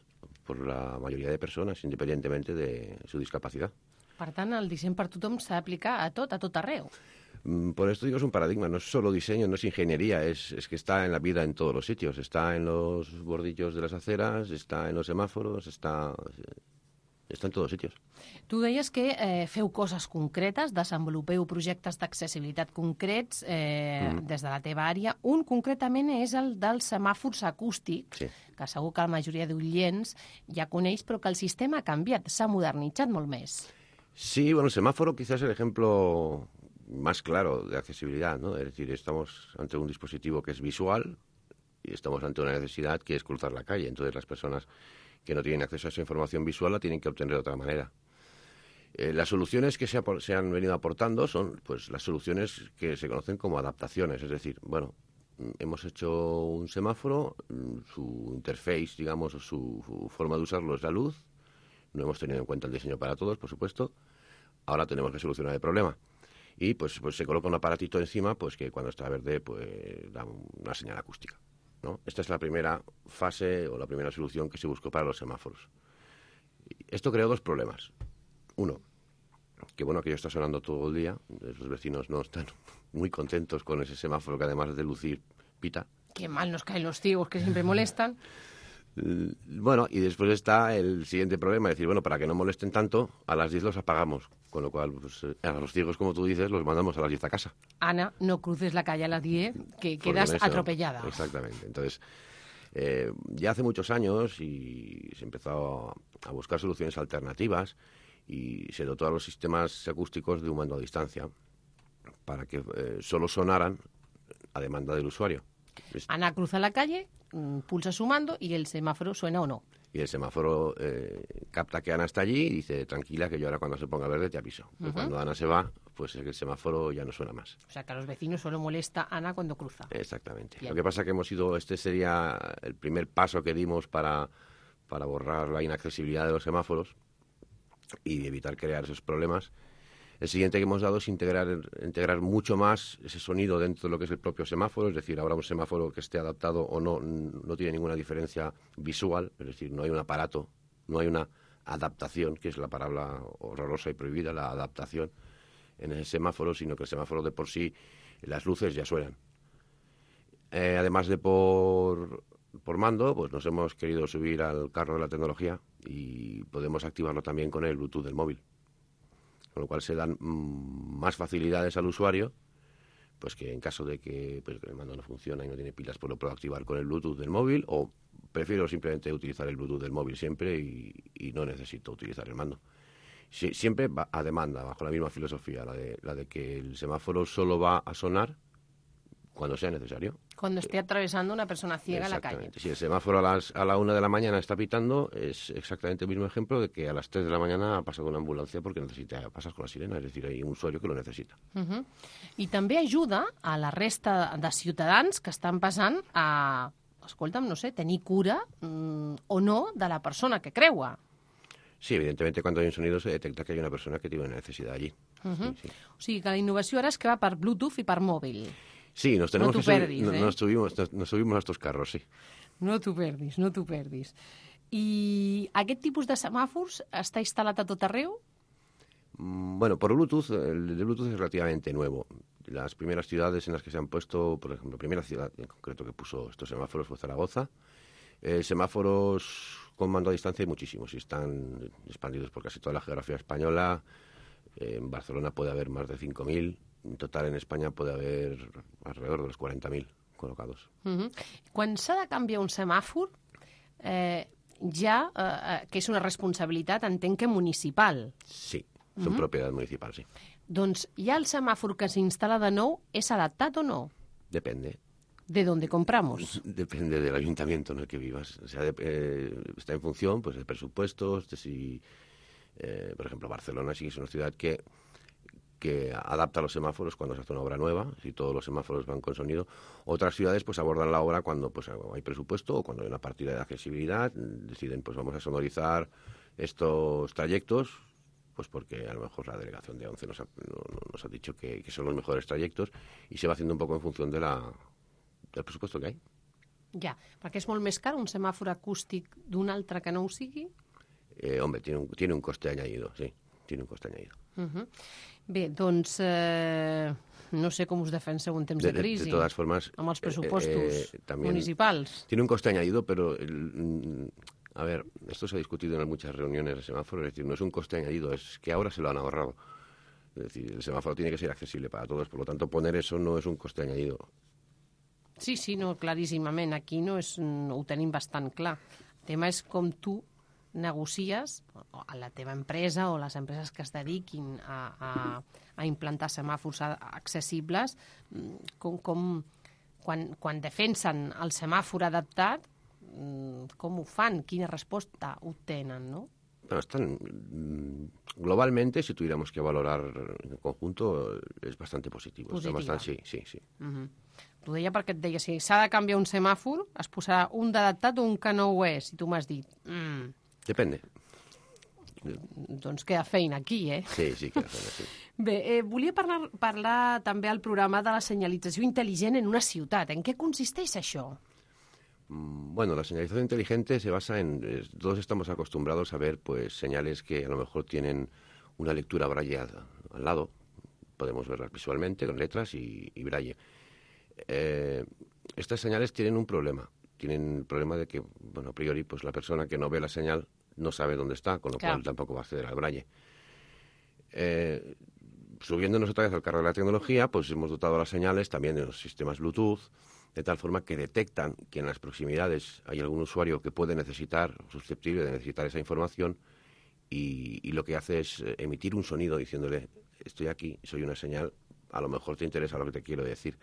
por la mayoría de personas independientemente de su discapacidad. Per tant, el disseny per tothom a tot, a tot arreu. Mm, Por esto digo, es un paradigma, no es solo diseño, no es ingeniería, es, es que está en la vida en todos los sitios. Está en los bordillos de las aceras, está en los semáforos, está, está en todos sitios. Tu deies que eh, feu coses concretes, desenvolupeu projectes d'accessibilitat concrets eh, Mhm. des de la teva àrea. Un, concretament, és el dels semàfors acústics, Sí. que segur que la majoria d'oients ja coneix, però que el sistema ha canviat, s'ha modernitzat molt més. Sí, bueno, el semáforo quizás el ejemplo más claro de accesibilidad, ¿no? Es decir, estamos ante un dispositivo que es visual y estamos ante una necesidad que es cruzar la calle. Entonces las personas que no tienen acceso a esa información visual la tienen que obtener de otra manera. Eh, las soluciones que se, se han venido aportando son pues las soluciones que se conocen como adaptaciones, es decir, bueno, mm, hemos hecho un semáforo, mm, su interface, digamos, o su, su forma de usarlo es la luz, no hemos tenido en cuenta el diseño para todos, por supuesto, ahora tenemos que solucionar el problema. Y pues, pues se coloca un aparatito encima pues que cuando está verde pues da una señal acústica. ¿no? Esta es la primera fase o la primera solución que se buscó para los semáforos. Esto creó dos problemas. Uno, que bueno, aquello está sonando todo el día, los vecinos no están muy contentos con ese semáforo que además de lucir pita. Que mal nos caen los ciegos que siempre molestan. Bueno, y después está el siguiente problema, es decir, bueno, para que no molesten tanto, a las 10 los apagamos, con lo cual pues, eh, a los ciegos, como tú dices, los mandamos a las 10 a casa. Ana, no cruces la calle a las 10, que Porque quedas eso- atropellada. Exactamente. Entonces, eh, ya hace muchos años y se empezó a, a buscar soluciones alternativas y se dotó a los sistemas acústicos de un mando a distancia para que eh, solo sonaran a demanda del usuario. Es- Ana cruza la calle, mm, pulsa su mando y el semáforo suena o no. Y el semáforo eh, capta que Ana está allí y dice, tranquila, que yo ahora cuando se ponga verde te aviso. Cuando Ana se va, pues el semáforo ya no suena más. O sea, que a los vecinos solo molesta Ana cuando cruza. Exactamente. Bien. Lo que pasa que hemos ido, este sería el primer paso que dimos para, para borrar la inaccesibilidad de los semáforos y evitar crear esos problemas. El siguiente que hemos dado es integrar, integrar mucho más ese sonido dentro de lo que es el propio semáforo, es decir, ahora un semáforo que esté adaptado o no, no tiene ninguna diferencia visual, es decir, no hay un aparato, no hay una adaptación, que es la palabra horrorosa y prohibida, la adaptación en ese semáforo, sino que el semáforo de por sí, las luces ya suenan. Eh, además de por, por mando, pues nos hemos querido subir al carro de la tecnología y podemos activarlo también con el Bluetooth del móvil. Con lo cual se dan mm, más facilidades al usuario, pues que en caso de que, pues, el mando no funciona y no tiene pilas, pues lo puedo activar con el Bluetooth del móvil o prefiero simplemente utilizar el Bluetooth del móvil siempre y, y no necesito utilizar el mando. Sie- siempre va a demanda, bajo la misma filosofía, la de, la de que el semáforo solo va a sonar cuando sea necesario. Cuando esté atravesando una persona ciega la calle. Si el semáforo a, las, a la una de la mañana está pitando, es exactamente el mismo ejemplo de que a las tres de la mañana ha pasado una ambulancia porque necesita pasar con la sirena, es decir, hay un usuario que lo necesita. Uh -huh. I també ajuda a la resta de ciutadans que estan passant a, escolta'm, no sé, tenir cura mm, o no de la persona que creua. Sí, evidentemente cuando hay un sonido se detecta que hay una persona que tiene una necesidad allí. Uh -huh. sí, sí. O sigui que la innovació ara és que va per Bluetooth i per mòbil. Sí, nos tenemos t'ho que subir- perdis, no- eh? nos, subimos, nos, nos subimos a estos carros, sí. No t'ho perdis, no t'ho perdis. I aquest tipus de semàfors està instal·lat a tot arreu? Mm, Bueno, por Bluetooth, el de Bluetooth es relativamente nuevo. las primeras ciudades en las que se han puesto, por ejemplo, primera ciudad en concreto que puso estos semáforos fue Zaragoza. Eh, semáforos con mando a distancia hay muchísimos y están expandidos por casi toda la geografía española. Eh, en Barcelona puede haber más de 5.000. En total en España puede haver alrededor de los 40.000 colocados. Uh -huh. Quan s'ha de canviar un semàfor, eh, ja, eh, eh, que és una responsabilitat, entenc que municipal. Sí, son Ujú. propiedad municipal, sí. Doncs ja el semàfor que s'instal·la de nou és adaptat o no? Depende. De dónde compramos. Depende del ayuntamiento en el que vivas. O sea, de- eh, está en función pues, de presupuestos, de si, eh, por ejemplo, Barcelona sí que es una ciudad que, que adapta los semáforos cuando se hace una obra nueva, si todos los semáforos van con sonido. Otras ciudades pues abordan la obra cuando pues hay presupuesto o cuando hay una partida de accesibilidad, deciden pues vamos a sonorizar estos trayectos, pues porque a lo mejor la delegación de 11 nos ha, no- no- nos ha dicho que, que son los mejores trayectos y se va haciendo un poco en función de la, del presupuesto que hay. Ja, perquè és molt més car un semàfor acústic d'un altre que no ho sigui? Eh, hombre, tiene un, tiene un coste añadido, sí, tiene un coste añadido. Uh -huh. Bé, doncs eh, no sé com us defenseu en temps de, De, crisi. de todas formas... Amb els eh, pressupostos eh, también municipals. Tiene un coste añadido, pero... el- mm, a ver, esto se ha discutido en muchas reuniones de semáforo, es decir, no es un coste añadido, es que ahora se lo han ahorrado. Es decir, el semáforo tiene que ser accesible para todos, por lo tanto, poner eso no es un coste añadido. Sí, sí, no, claríssimament. Aquí no és, ho tenim bastant clar. El tema és com tu negocies a la teva empresa o les empreses que es dediquin a, a, a implantar semàfors accessibles, mm, com, com quan, quan defensen el semàfor adaptat, mm, com ho fan, quina resposta obtenen, no? Bueno, están mm, globalmente, si tuviéramos que valorar en conjunto, es bastante positivo. Está Positiva. bastante, sí, sí, sí. Uh -huh. T'ho deia perquè et deia, si s'ha de canviar un semàfor, es posarà un d'adaptat o un que no ho és. I tu m'has dit, mm, Depende. doncs queda feina aquí, eh? Sí, sí, que hacen así. Bé, eh, volia parlar, parlar també al programa de la senyalització intel·ligent en una ciutat. En què consisteix això? Mm, Bueno, la señalización inteligente se basa en... eh, Todos estamos acostumbrados a ver pues señales que a lo mejor tienen una lectura braille al, al lado. Podemos verlas visualmente con letras y, y braille. Eh, estas señales tienen un problema. Tienen el problema de que, bueno, a priori, pues la persona que no ve la señal no sabe dónde está, con lo Claro. cual tampoco va a acceder al braille. Eh, subiéndonos otra vez al carro de la tecnología, pues hemos dotado las señales también de los sistemas Bluetooth, de tal forma que detectan que en las proximidades hay algún usuario que puede necesitar, susceptible de necesitar esa información, y, y lo que hace es eh, emitir un sonido diciéndole, estoy aquí, soy una señal, a lo mejor te interesa lo que te quiero decir.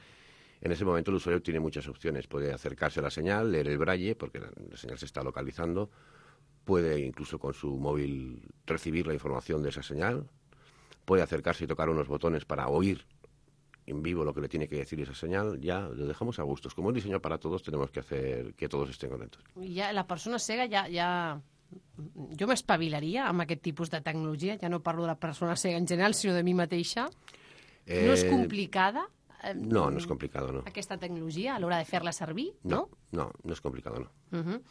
En ese momento el usuario tiene muchas opciones. Puede acercarse a la señal, leer el braille, porque la, la señal se está localizando. Puede incluso con su móvil recibir la información de esa señal. Puede acercarse y tocar unos botones para oír en vivo lo que le tiene que decir esa señal. Ya lo dejamos a gustos. Como es diseño para todos, tenemos que hacer que todos estén contentos. Ja, la persona cega ja... ja... Jo m'espavilaria amb aquest tipus de tecnologia. Ja no parlo de la persona cega en general, sinó de mi mateixa. No és Eh, complicada eh, No, no es complicado, no. aquesta tecnologia a l'hora de fer-la servir, No, no, no es complicado, no. Uh -huh.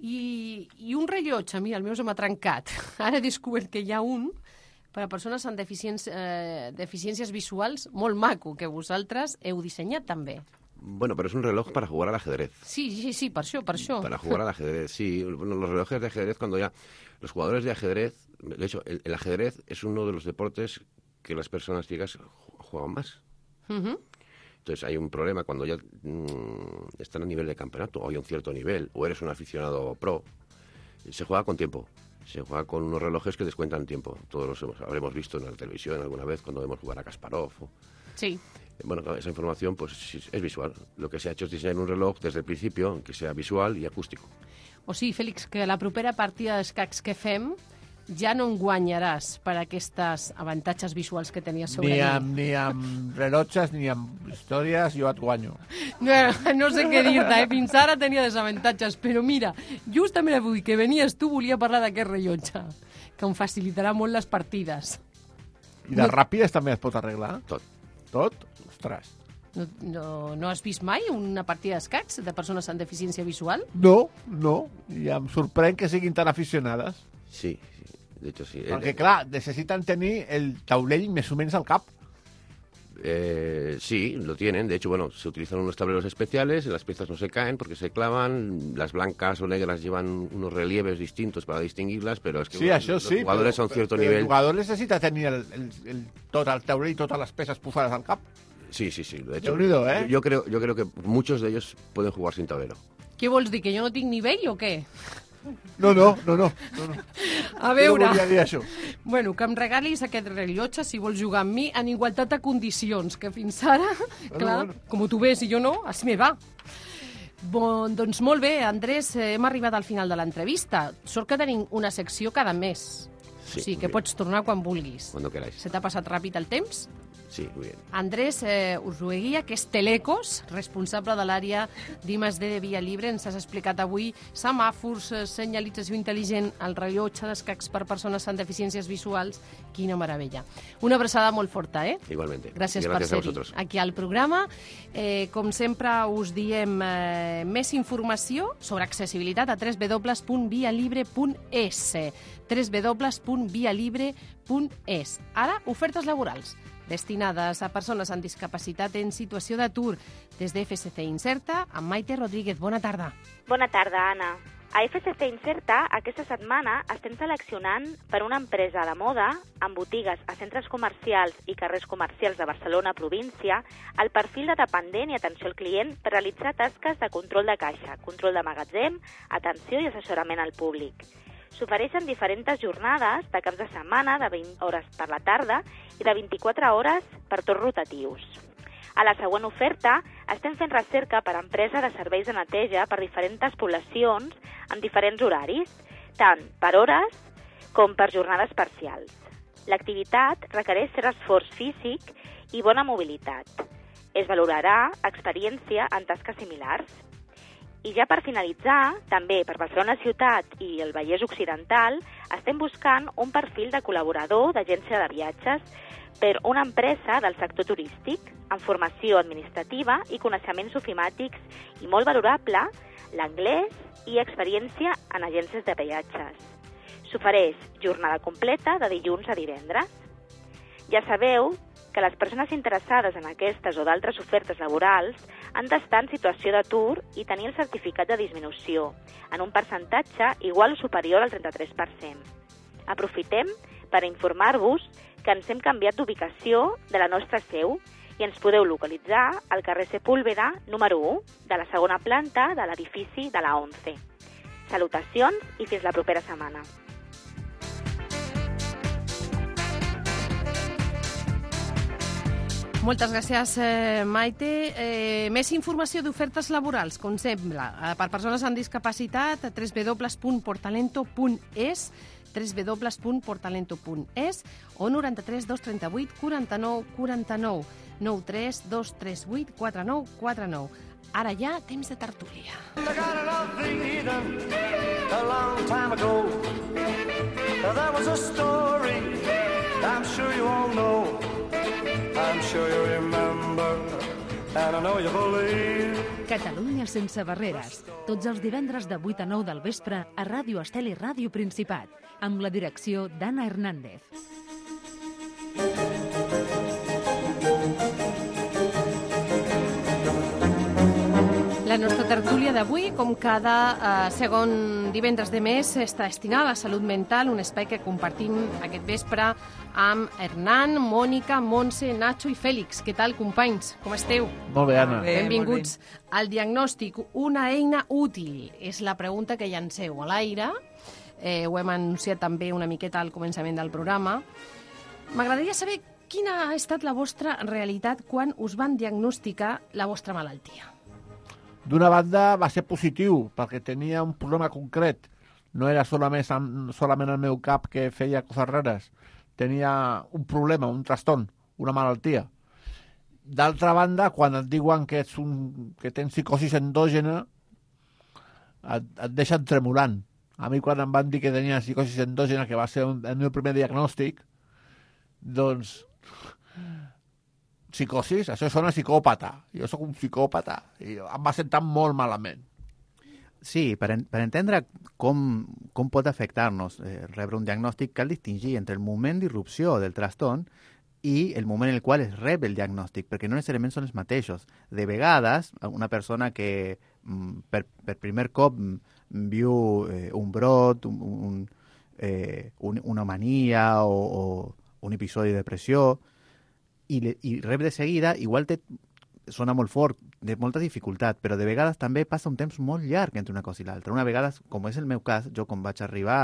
I, I un rellotge, a mi, el meu se m'ha trencat. Ara he descobert que hi ha un per a persones amb deficiència, eh, deficiències visuals molt maco, que vosaltres heu dissenyat també. Bueno, pero es un reloj para jugar al ajedrez. Sí, sí, sí, per això, per això. Para jugar al ajedrez, sí. Bueno, los relojes de ajedrez, cuando ya. Los jugadores de ajedrez. De hecho, el, el ajedrez es uno de los deportes que las personas ciegas ju- juegan más. Uh -huh. Entonces hay un problema cuando ya mm, están a nivel de campeonato, o hay un cierto nivel, o eres un aficionado pro. Se juega con tiempo. Se juega con unos relojes que descuentan tiempo. Todos los hemos- habremos visto en la televisión alguna vez cuando vemos jugar a Kasparov. o- Sí. bueno, claro, esa información pues sí, es visual. Lo que se ha hecho es diseñar un reloj desde el principio que sea visual y acústico. O sigui, Fèlix, que la propera partida d'escacs que fem ja no en guanyaràs per aquestes avantatges visuals que tenies sobre Ni mi. amb, ni amb rellotges, ni amb històries, jo et guanyo. No, no sé què dir-te, eh? Fins ara tenia desavantatges, però mira, justament avui que venies tu volia parlar d'aquest rellotge, que em facilitarà molt les partides. I de ràpides també es pot arreglar? Tot. Tot? Ostres. No, no, no has vist mai una partida d'escacs de persones amb deficiència visual? No, no. I em sorprèn que siguin tan aficionades. Sí. De hecho, sí. Perquè, clar, necessiten tenir el taulell més o menys al cap. Eh, sí, lo tienen. De hecho, bueno, se utilizan unos tableros especiales, las piezas no se caen porque se clavan, las blancas o negras llevan unos relieves distintos para distinguirlas, pero es que Sí, bueno, això los sí. jugadores però, a un cierto però nivel... El jugador necessita tenir el, el, el, tot el taulell i totes les peces posades al cap. Sí, sí, sí. De hecho, Déu-n'hi-do, eh? yo, yo creo, yo creo que muchos de ellos pueden jugar sin tablero. Què vols dir, que jo no tinc nivell o què? No, no, no, no. no, no. A veure... No volia dir això. Bueno, que em regalis aquest rellotge si vols jugar amb mi en igualtat de condicions, que fins ara, clar, bueno. com tu ves i jo no, així me va. Bon, doncs molt bé, Andrés, eh, hem arribat al final de l'entrevista. Sort que tenim una secció cada mes. Sí, o sigui que bien. pots tornar quan vulguis. Cuando queráis. Se t'ha passat ràpid el temps? Sí, muy bien. Andrés eh, Urrueguia, que és Telecos, responsable de l'àrea d'I+D de Via Libre. Ens has explicat avui semàfors, eh, senyalització intel·ligent, el rellotge d'escacs per persones amb deficiències visuals. Quina meravella. Una abraçada molt forta, eh? Igualmente. Gràcies, Y per vosotros. aquí al programa. Eh, com sempre, us diem eh, més informació sobre accessibilitat a www.vialibre.es www.vialibre.es Ara, ofertes laborals destinades a persones amb discapacitat en situació d'atur des de FSC Incerta, amb Maite Rodríguez. Bona tarda. Bona tarda, Anna. A FSC Incerta, aquesta setmana estem seleccionant per una empresa de moda amb botigues a centres comercials i carrers comercials de Barcelona província el perfil de dependent i atenció al client per realitzar tasques de control de caixa, control de magatzem, atenció i assessorament al públic. S'ofereixen diferents jornades de caps de setmana de 20 hores per la tarda i de 24 hores per torns rotatius. A la següent oferta estem fent recerca per a empresa de serveis de neteja per diferents poblacions amb diferents horaris, tant per hores com per jornades parcials. L'activitat requereix cert esforç físic i bona mobilitat. Es valorarà experiència en tasques similars. I ja per finalitzar, també per Barcelona Ciutat i el Vallès Occidental, estem buscant un perfil de col·laborador d'agència de viatges per una empresa del sector turístic amb formació administrativa i coneixements ofimàtics i molt valorable, l'anglès i experiència en agències de viatges. S'ofereix jornada completa de dilluns a divendres. Ja sabeu que les persones interessades en aquestes o d'altres ofertes laborals han d'estar en situació d'atur i tenir el certificat de disminució, en un percentatge igual o superior al 33%. Aprofitem per informar-vos que ens hem canviat d'ubicació de la nostra seu i ens podeu localitzar al carrer Sepúlveda, número 1, de la segona planta de l'edifici de la 11. Salutacions i fins la propera setmana. Moltes gràcies, eh, Maite. Eh, més informació d'ofertes laborals, com sembla, eh, per persones amb discapacitat, a www.portalento.es www.portalento.es o 93 238 49 49 93 238 49 49. Ara ja, temps de tertúlia. There was a story I'm sure you all know. I'm sure you remember, and I know you believe. Catalunya sense barreres. Tots els divendres de 8 a 9 del vespre a Ràdio Estel i Ràdio Principat, amb la direcció d'Anna Hernández. La nostra tertúlia d'avui, com cada eh, segon divendres de mes, està destinada a la salut mental, un espai que compartim aquest vespre amb Hernán, Mònica, Montse, Nacho i Fèlix. Què tal, companys? Com esteu? Molt bé, Anna. Bé, Benvinguts al diagnòstic. Una eina útil és la pregunta que llanceu a l'aire. Eh, ho hem anunciat també una miqueta al començament del programa. M'agradaria saber quina ha estat la vostra realitat quan us van diagnosticar la vostra malaltia. D'una banda va ser positiu, perquè tenia un problema concret. No era solament, solament el meu cap que feia coses rares. Tenia un problema, un trastorn, una malaltia. D'altra banda, quan et diuen que, ets un, que tens psicosis endògena, et, et deixen tremolant. A mi quan em van dir que tenia psicosis endògena, que va ser un, el meu primer diagnòstic, doncs psicosis, això sona psicòpata. Jo sóc un psicòpata i em va sentar molt malament. Sí, per, en, per entendre com, com pot afectar-nos eh, rebre un diagnòstic, cal distingir entre el moment d'irrupció del trastorn i el moment en el qual es rep el diagnòstic, perquè no necessàriament són els mateixos. De vegades, una persona que mm, per, per primer cop mm, viu eh, un brot, un, un, eh, un, una mania o, o un episodi de depressió, i, le, i rep de seguida, igual té, sona molt fort, de molta dificultat, però de vegades també passa un temps molt llarg entre una cosa i l'altra. Una vegada, com és el meu cas, jo quan vaig arribar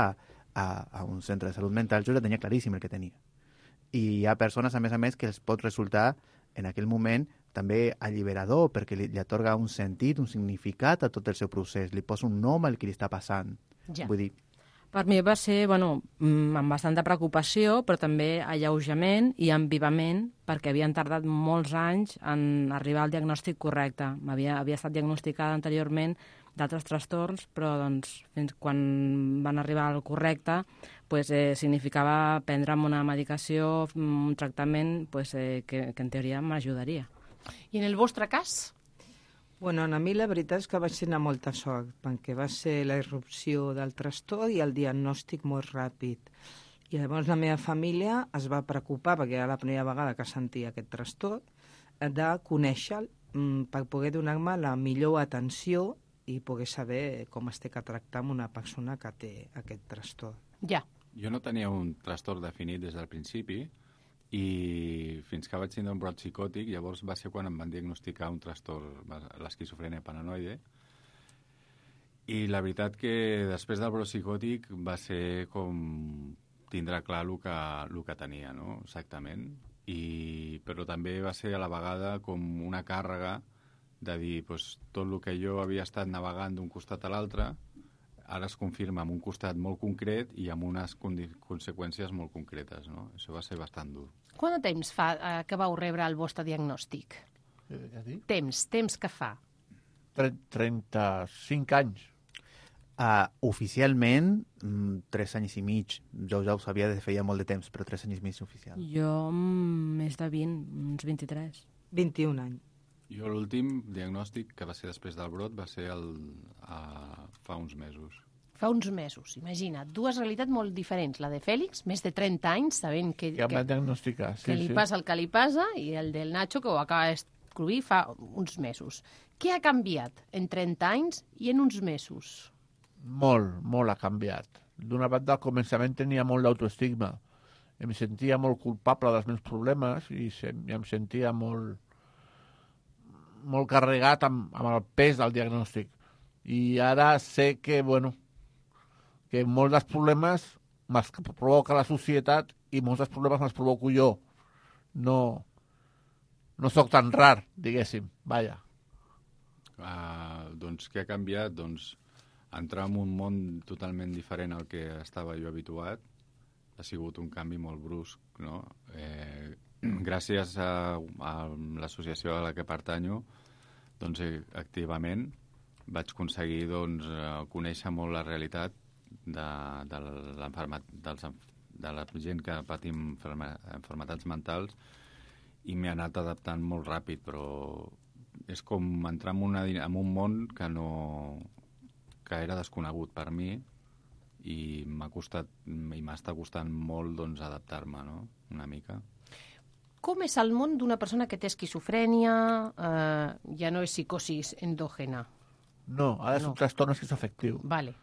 a, a un centre de salut mental, jo ja tenia claríssim el que tenia. I hi ha persones, a més a més, que els pot resultar en aquell moment també alliberador, perquè li, li atorga un sentit, un significat a tot el seu procés, li posa un nom al que li està passant. Ja. Vull dir, Per mi va ser, bueno, mm, amb bastanta preocupació, però també alleujament i envivament, perquè havien tardat molts anys en arribar al diagnòstic correcte. Havia, havia estat diagnosticada anteriorment d'altres trastorns, però doncs, fins quan van arribar al correcte pues, eh, significava prendre'm una medicació, mm, un tractament pues, eh, que, que en teoria m'ajudaria. I en el vostre cas? Bueno, a mi la veritat és que vaig tenir molta sort, perquè va ser la irrupció del trastorn i el diagnòstic molt ràpid. I llavors la meva família es va preocupar, perquè era la primera vegada que sentia aquest trastorn, de conèixer-lo mm, per poder donar-me la millor atenció i poder saber com es té que tractar amb una persona que té aquest trastorn. Ja. Jo no tenia un trastorn definit des del principi i fins que vaig tindre un brot psicòtic, llavors va ser quan em van diagnosticar un trastorn, l'esquizofrènia paranoide, i la veritat que després del brot psicòtic va ser com tindrà clar el que, el que tenia, no? exactament. I, però també va ser a la vegada com una càrrega de dir pues, tot el que jo havia estat navegant d'un costat a l'altre ara es confirma en un costat molt concret i amb unes conseqüències molt concretes. No? Això va ser bastant dur. Quant de temps fa eh, que vau rebre el vostre diagnòstic? Eh, Temps, temps que fa. 35 anys. Uh, oficialment, mm, tres anys i mig. Jo ja ho sabia de feia molt de temps, però tres anys i mig oficial. Jo mm, més de 20, uns 23. 21 anys. Jo l'últim diagnòstic que va ser després del brot va ser el, uh, fa uns mesos. Fa uns mesos, imagina't. Dues realitats molt diferents. La de Fèlix, més de 30 anys, sabent que, Que van diagnosticar, sí, que li sí. passa el que li passa, i el del Nacho, que ho acaba d'escriure fa uns mesos. Què ha canviat en 30 anys i en uns mesos? Molt, molt ha canviat. D'una banda, al començament tenia molt d'autoestigma. Em sentia molt culpable dels meus problemes i, se, i em sentia molt, molt carregat amb, amb el pes del diagnòstic. I ara sé que, bueno, que molts dels problemes me'ls provoca la societat i molts dels problemes me'ls provoco jo. No, no sóc tan rar, diguéssim. Vaja. Uh, doncs què ha canviat? Doncs entrar en un món totalment diferent al que estava jo habituat ha sigut un canvi molt brusc, no? Eh, gràcies a, a l'associació a la que pertanyo, doncs activament vaig aconseguir doncs, eh, conèixer molt la realitat de, de, dels, de la gent que patim enfermetats mentals i m'he anat adaptant molt ràpid, però és com entrar en, una, en un món que no que era desconegut per mi i m'ha costat i m'està costant molt doncs, adaptar-me no? una mica. Com és el món d'una persona que té esquizofrènia, eh, ja no és psicosis endògena? No, ara és No. un trastorn esquizoafectiu. Vale,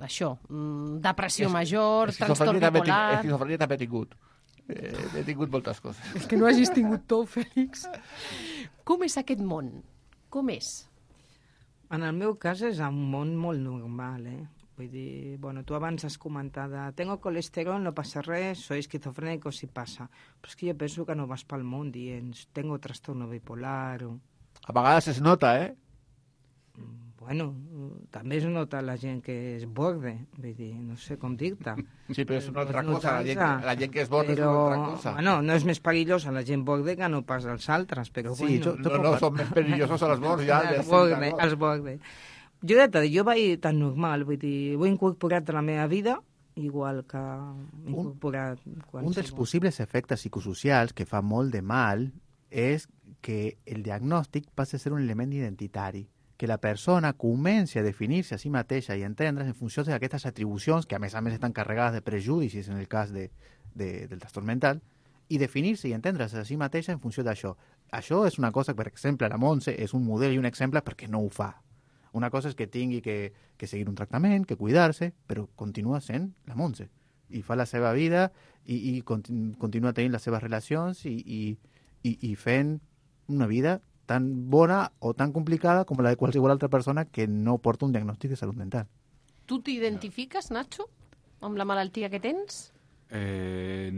això, mm, depressió És- major, trastorn bipolar... Esquizofrènia també he tingut. Eh, he tingut moltes coses. És que no hagis tingut tot, Fèlix. Com és aquest món? Com és? En el meu cas és un món molt normal, eh? Vull dir, bueno, tu abans has comentat de tengo colesterol, no passa res, soy esquizofrénico, si passa. Però és que jo penso que no vas pel món dient tengo trastorno bipolar o... A vegades es nota, eh? Bueno, també es nota la gent que és borde, vull dir, no sé com dir-te. Sí, però és una altra Pots cosa, la gent, la gent que és borde però, és una altra cosa. Bueno, no és més perillosa la gent borde que no pas els altres, però Sí, bueno. to- no, no, són més perillosos els bords, ja, Els borde, els borde. Jo, ja t'he dit, jo vaig tan normal, vull dir, ho he incorporat a la meva vida, igual que he incorporat Un dels qualsevol. possibles efectes psicosocials que fa molt de mal és que el diagnòstic passa a ser un element identitari, que la persona comenci a definir-se a si mateixa i entendre's en funció d'aquestes atribucions, que a més a més estan carregades de prejudicis en el cas de, de, del trastorn mental, i definir-se i entendre's a si mateixa en funció d'això. Això és una cosa, per exemple, la Montse és un model i un exemple perquè no ho fa. Una cosa és que tingui que, que seguir un tractament, que cuidar-se, però continua sent la Montse. I fa la seva vida i, i continu, continua tenint les seves relacions i, i, i, i fent una vida tan bona o tan complicada com la de qualsevol altra persona que no porta un diagnòstic de salut mental. Tu t'identifiques, Nacho, amb la malaltia que tens? Eh,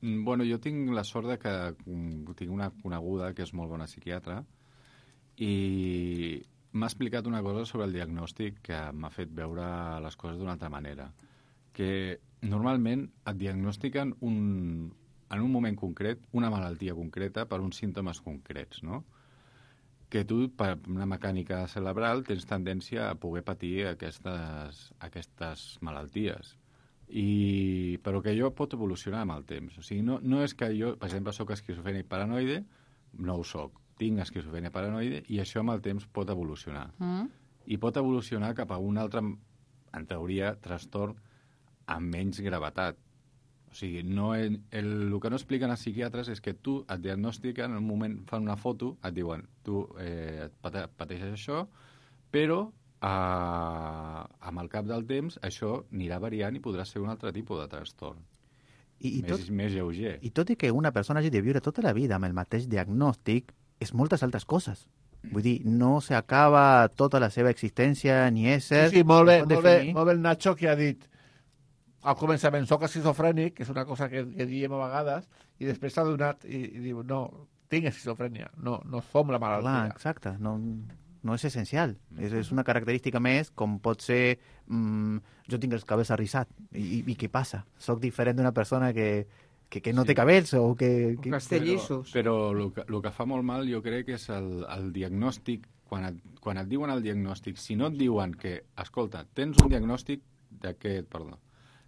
bueno, jo tinc la sort de que mm, tinc una coneguda que és molt bona psiquiatra i m'ha explicat una cosa sobre el diagnòstic que m'ha fet veure les coses d'una altra manera. Que normalment et diagnostiquen un, en un moment concret una malaltia concreta per uns símptomes concrets, no? que tu, per una mecànica cerebral, tens tendència a poder patir aquestes, aquestes malalties. I, però que allò pot evolucionar amb el temps. O sigui, no, no és que jo, per exemple, sóc esquizofrènic paranoide, no ho sóc. Tinc esquizofrènia paranoide i això amb el temps pot evolucionar. Mm. I pot evolucionar cap a un altre, en teoria, trastorn amb menys gravetat. O sigui, no el, el, el que no expliquen els psiquiatres és que tu et diagnostiquen, en un moment fan una foto, et diuen, tu eh, et pate, pateixes això, però eh, amb el cap del temps això anirà variant i podrà ser un altre tipus de trastorn. I, i més, tot- més lleuger. I tot i que una persona hagi de viure tota la vida amb el mateix diagnòstic, és moltes altres coses. Vull dir, no s'acaba tota la seva existència ni ésser... Sí, sí, molt bé, molt bé, molt bé el Nacho que ha dit al començament soc esquizofrènic, que és una cosa que, que diem a vegades, i després s'ha donat i, i diu, no, tinc esquizofrènia, no, no som la Clar, malaltia. exacte, no, no és essencial. És, és una característica més, com pot ser... Mm, jo tinc els cabells arrissats, i, i, i què passa? Soc diferent d'una persona que, que, que no té cabells o que... que... Però, però el, que, el que fa molt mal jo crec que és el, el diagnòstic, quan et, quan et diuen el diagnòstic, si no et diuen que, escolta, tens un diagnòstic d'aquest, perdó,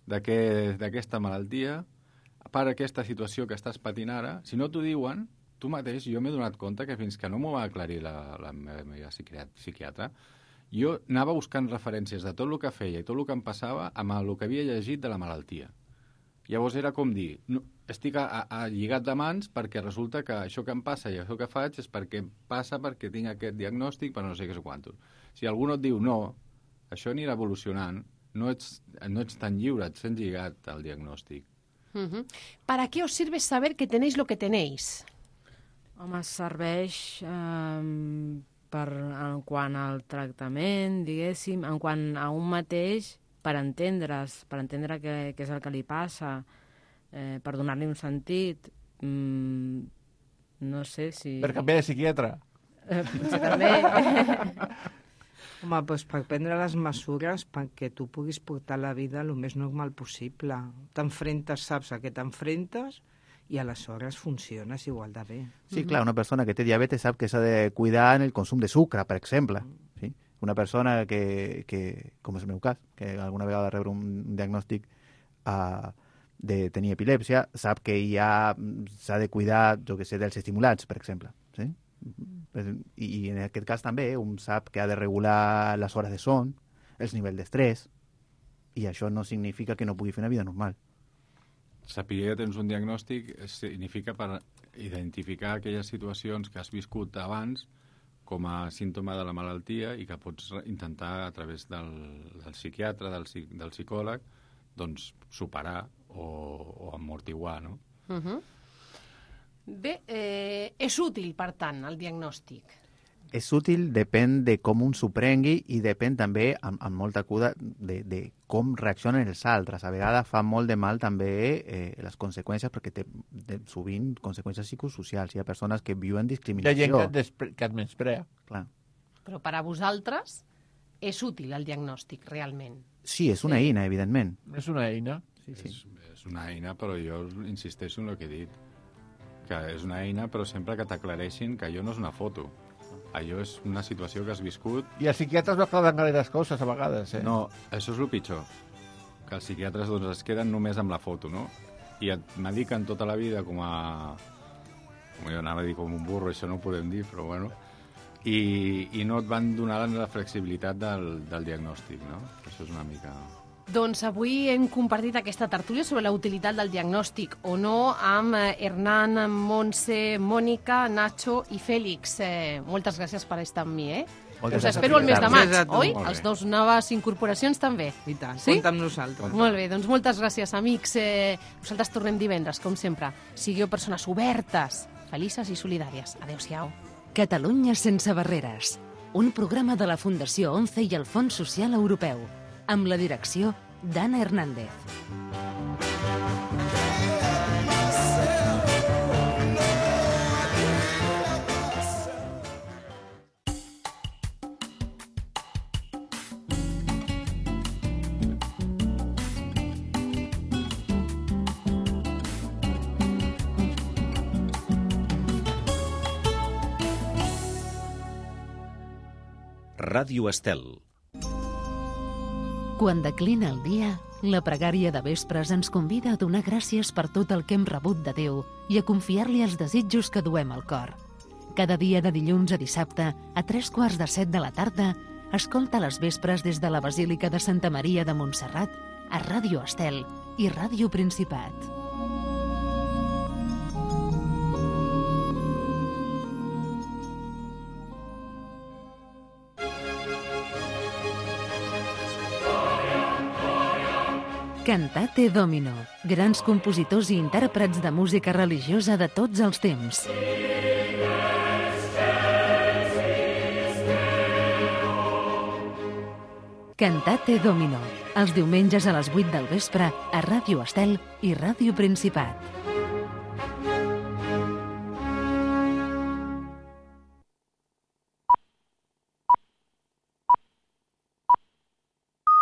d'aquest- d'aquesta malaltia, per aquesta situació que estàs patint ara, si no t'ho diuen, tu mateix, jo m'he donat compte que fins que no m'ho va aclarir la, la meva, meva psiquiat- psiquiatra, jo anava buscant referències de tot el que feia i tot el que em passava amb el que havia llegit de la malaltia. Llavors era com dir, no, estic a, a, a lligat de mans perquè resulta que això que em passa i això que faig és perquè em passa perquè tinc aquest diagnòstic per no sé què sé quantos. Si algú no et diu no, això anirà evolucionant, no ets, no ets tan lliure, et sents lligat al diagnòstic. Ujú. ¿Para qué os sirve saber que tenéis lo que tenéis? Home, serveix eh, per, en quant al tractament, diguéssim, en quant a un mateix, per entendre's, per entendre què, què és el que li passa, eh, per donar-li un sentit. Mm, no sé si... Per canviar de psiquiatre. Eh, potser també. Home, doncs per prendre les mesures perquè tu puguis portar la vida el més normal possible. T'enfrentes, saps a què t'enfrentes i aleshores funciones igual de bé. Sí, clar, una persona que té diabetes sap que s'ha de cuidar en el consum de sucre, per exemple. Sí? Una persona que, que, com és el meu cas, que alguna vegada rebre un diagnòstic uh, de tenir epilèpsia, sap que ja s'ha de cuidar, jo que sé, dels estimulants, per exemple. Sí? I, I en aquest cas també un sap que ha de regular les hores de son, els nivells d'estrès, i això no significa que no pugui fer una vida normal. Saber que tens un diagnòstic significa per identificar aquelles situacions que has viscut abans com a símptoma de la malaltia i que pots intentar a través del, del psiquiatre, del, del psicòleg, doncs superar o, o amortiguar, no? Uh -huh. Bé, eh, és útil, per tant, el diagnòstic. És útil, depèn de com un s'ho prengui i depèn també, amb, amb molta cura, de, de com reaccionen els altres. A vegades fa molt de mal també eh, les conseqüències, perquè té de, sovint conseqüències psicosocials. Hi ha persones que viuen Hi ha discriminació. gent que et, que et menysprea. Clar. Però per a vosaltres és útil el diagnòstic, realment. Sí, és una eina, evidentment. És una eina. Sí, sí. És, és una eina, però jo insisteixo en el que he dit. Que és una eina, però sempre que t'aclareixin que allò no és una foto. Allò és una situació que has viscut I els psiquiatres no aclaren gaires coses a vegades, eh? No, això és el pitjor. Que els psiquiatres doncs, es queden només amb la foto, no? I et mediquen tota la vida com a... Com jo anava a dir com un burro, això no ho podem dir, però bueno. I, i no et van donar la flexibilitat del, del diagnòstic, no? Això és una mica... Doncs avui hem compartit aquesta tertúlia sobre la utilitat del diagnòstic o no amb eh, Hernán, Montse, Mònica, Nacho i Fèlix. Eh, moltes gràcies per estar amb mi, eh? Moltes Us espero el mes de maig, oi? Els dos noves incorporacions també. I tant, Sí? compta amb nosaltres. Molt bé, doncs moltes gràcies, amics. Eh, nosaltres tornem divendres, com sempre. Sigueu persones obertes, felices i solidàries. Adéu-siau. Catalunya sense barreres. Un programa de la Fundació ONCE i el Fons Social Europeu. Amb la direcció d'Anna Hernández. Ràdio Estel. Quan declina el dia, la pregària de vespres ens convida a donar gràcies per tot el que hem rebut de Déu i a confiar-li els desitjos que duem al cor. Cada dia de dilluns a dissabte, a tres quarts de set de la tarda, escolta les vespres des de la Basílica de Santa Maria de Montserrat a Ràdio Estel i Ràdio Principat. Cantate Domino, grans compositors i intèrprets de música religiosa de tots els temps. Cantate Domino, els diumenges a les 8 del vespre a Ràdio Estel i Ràdio Principat.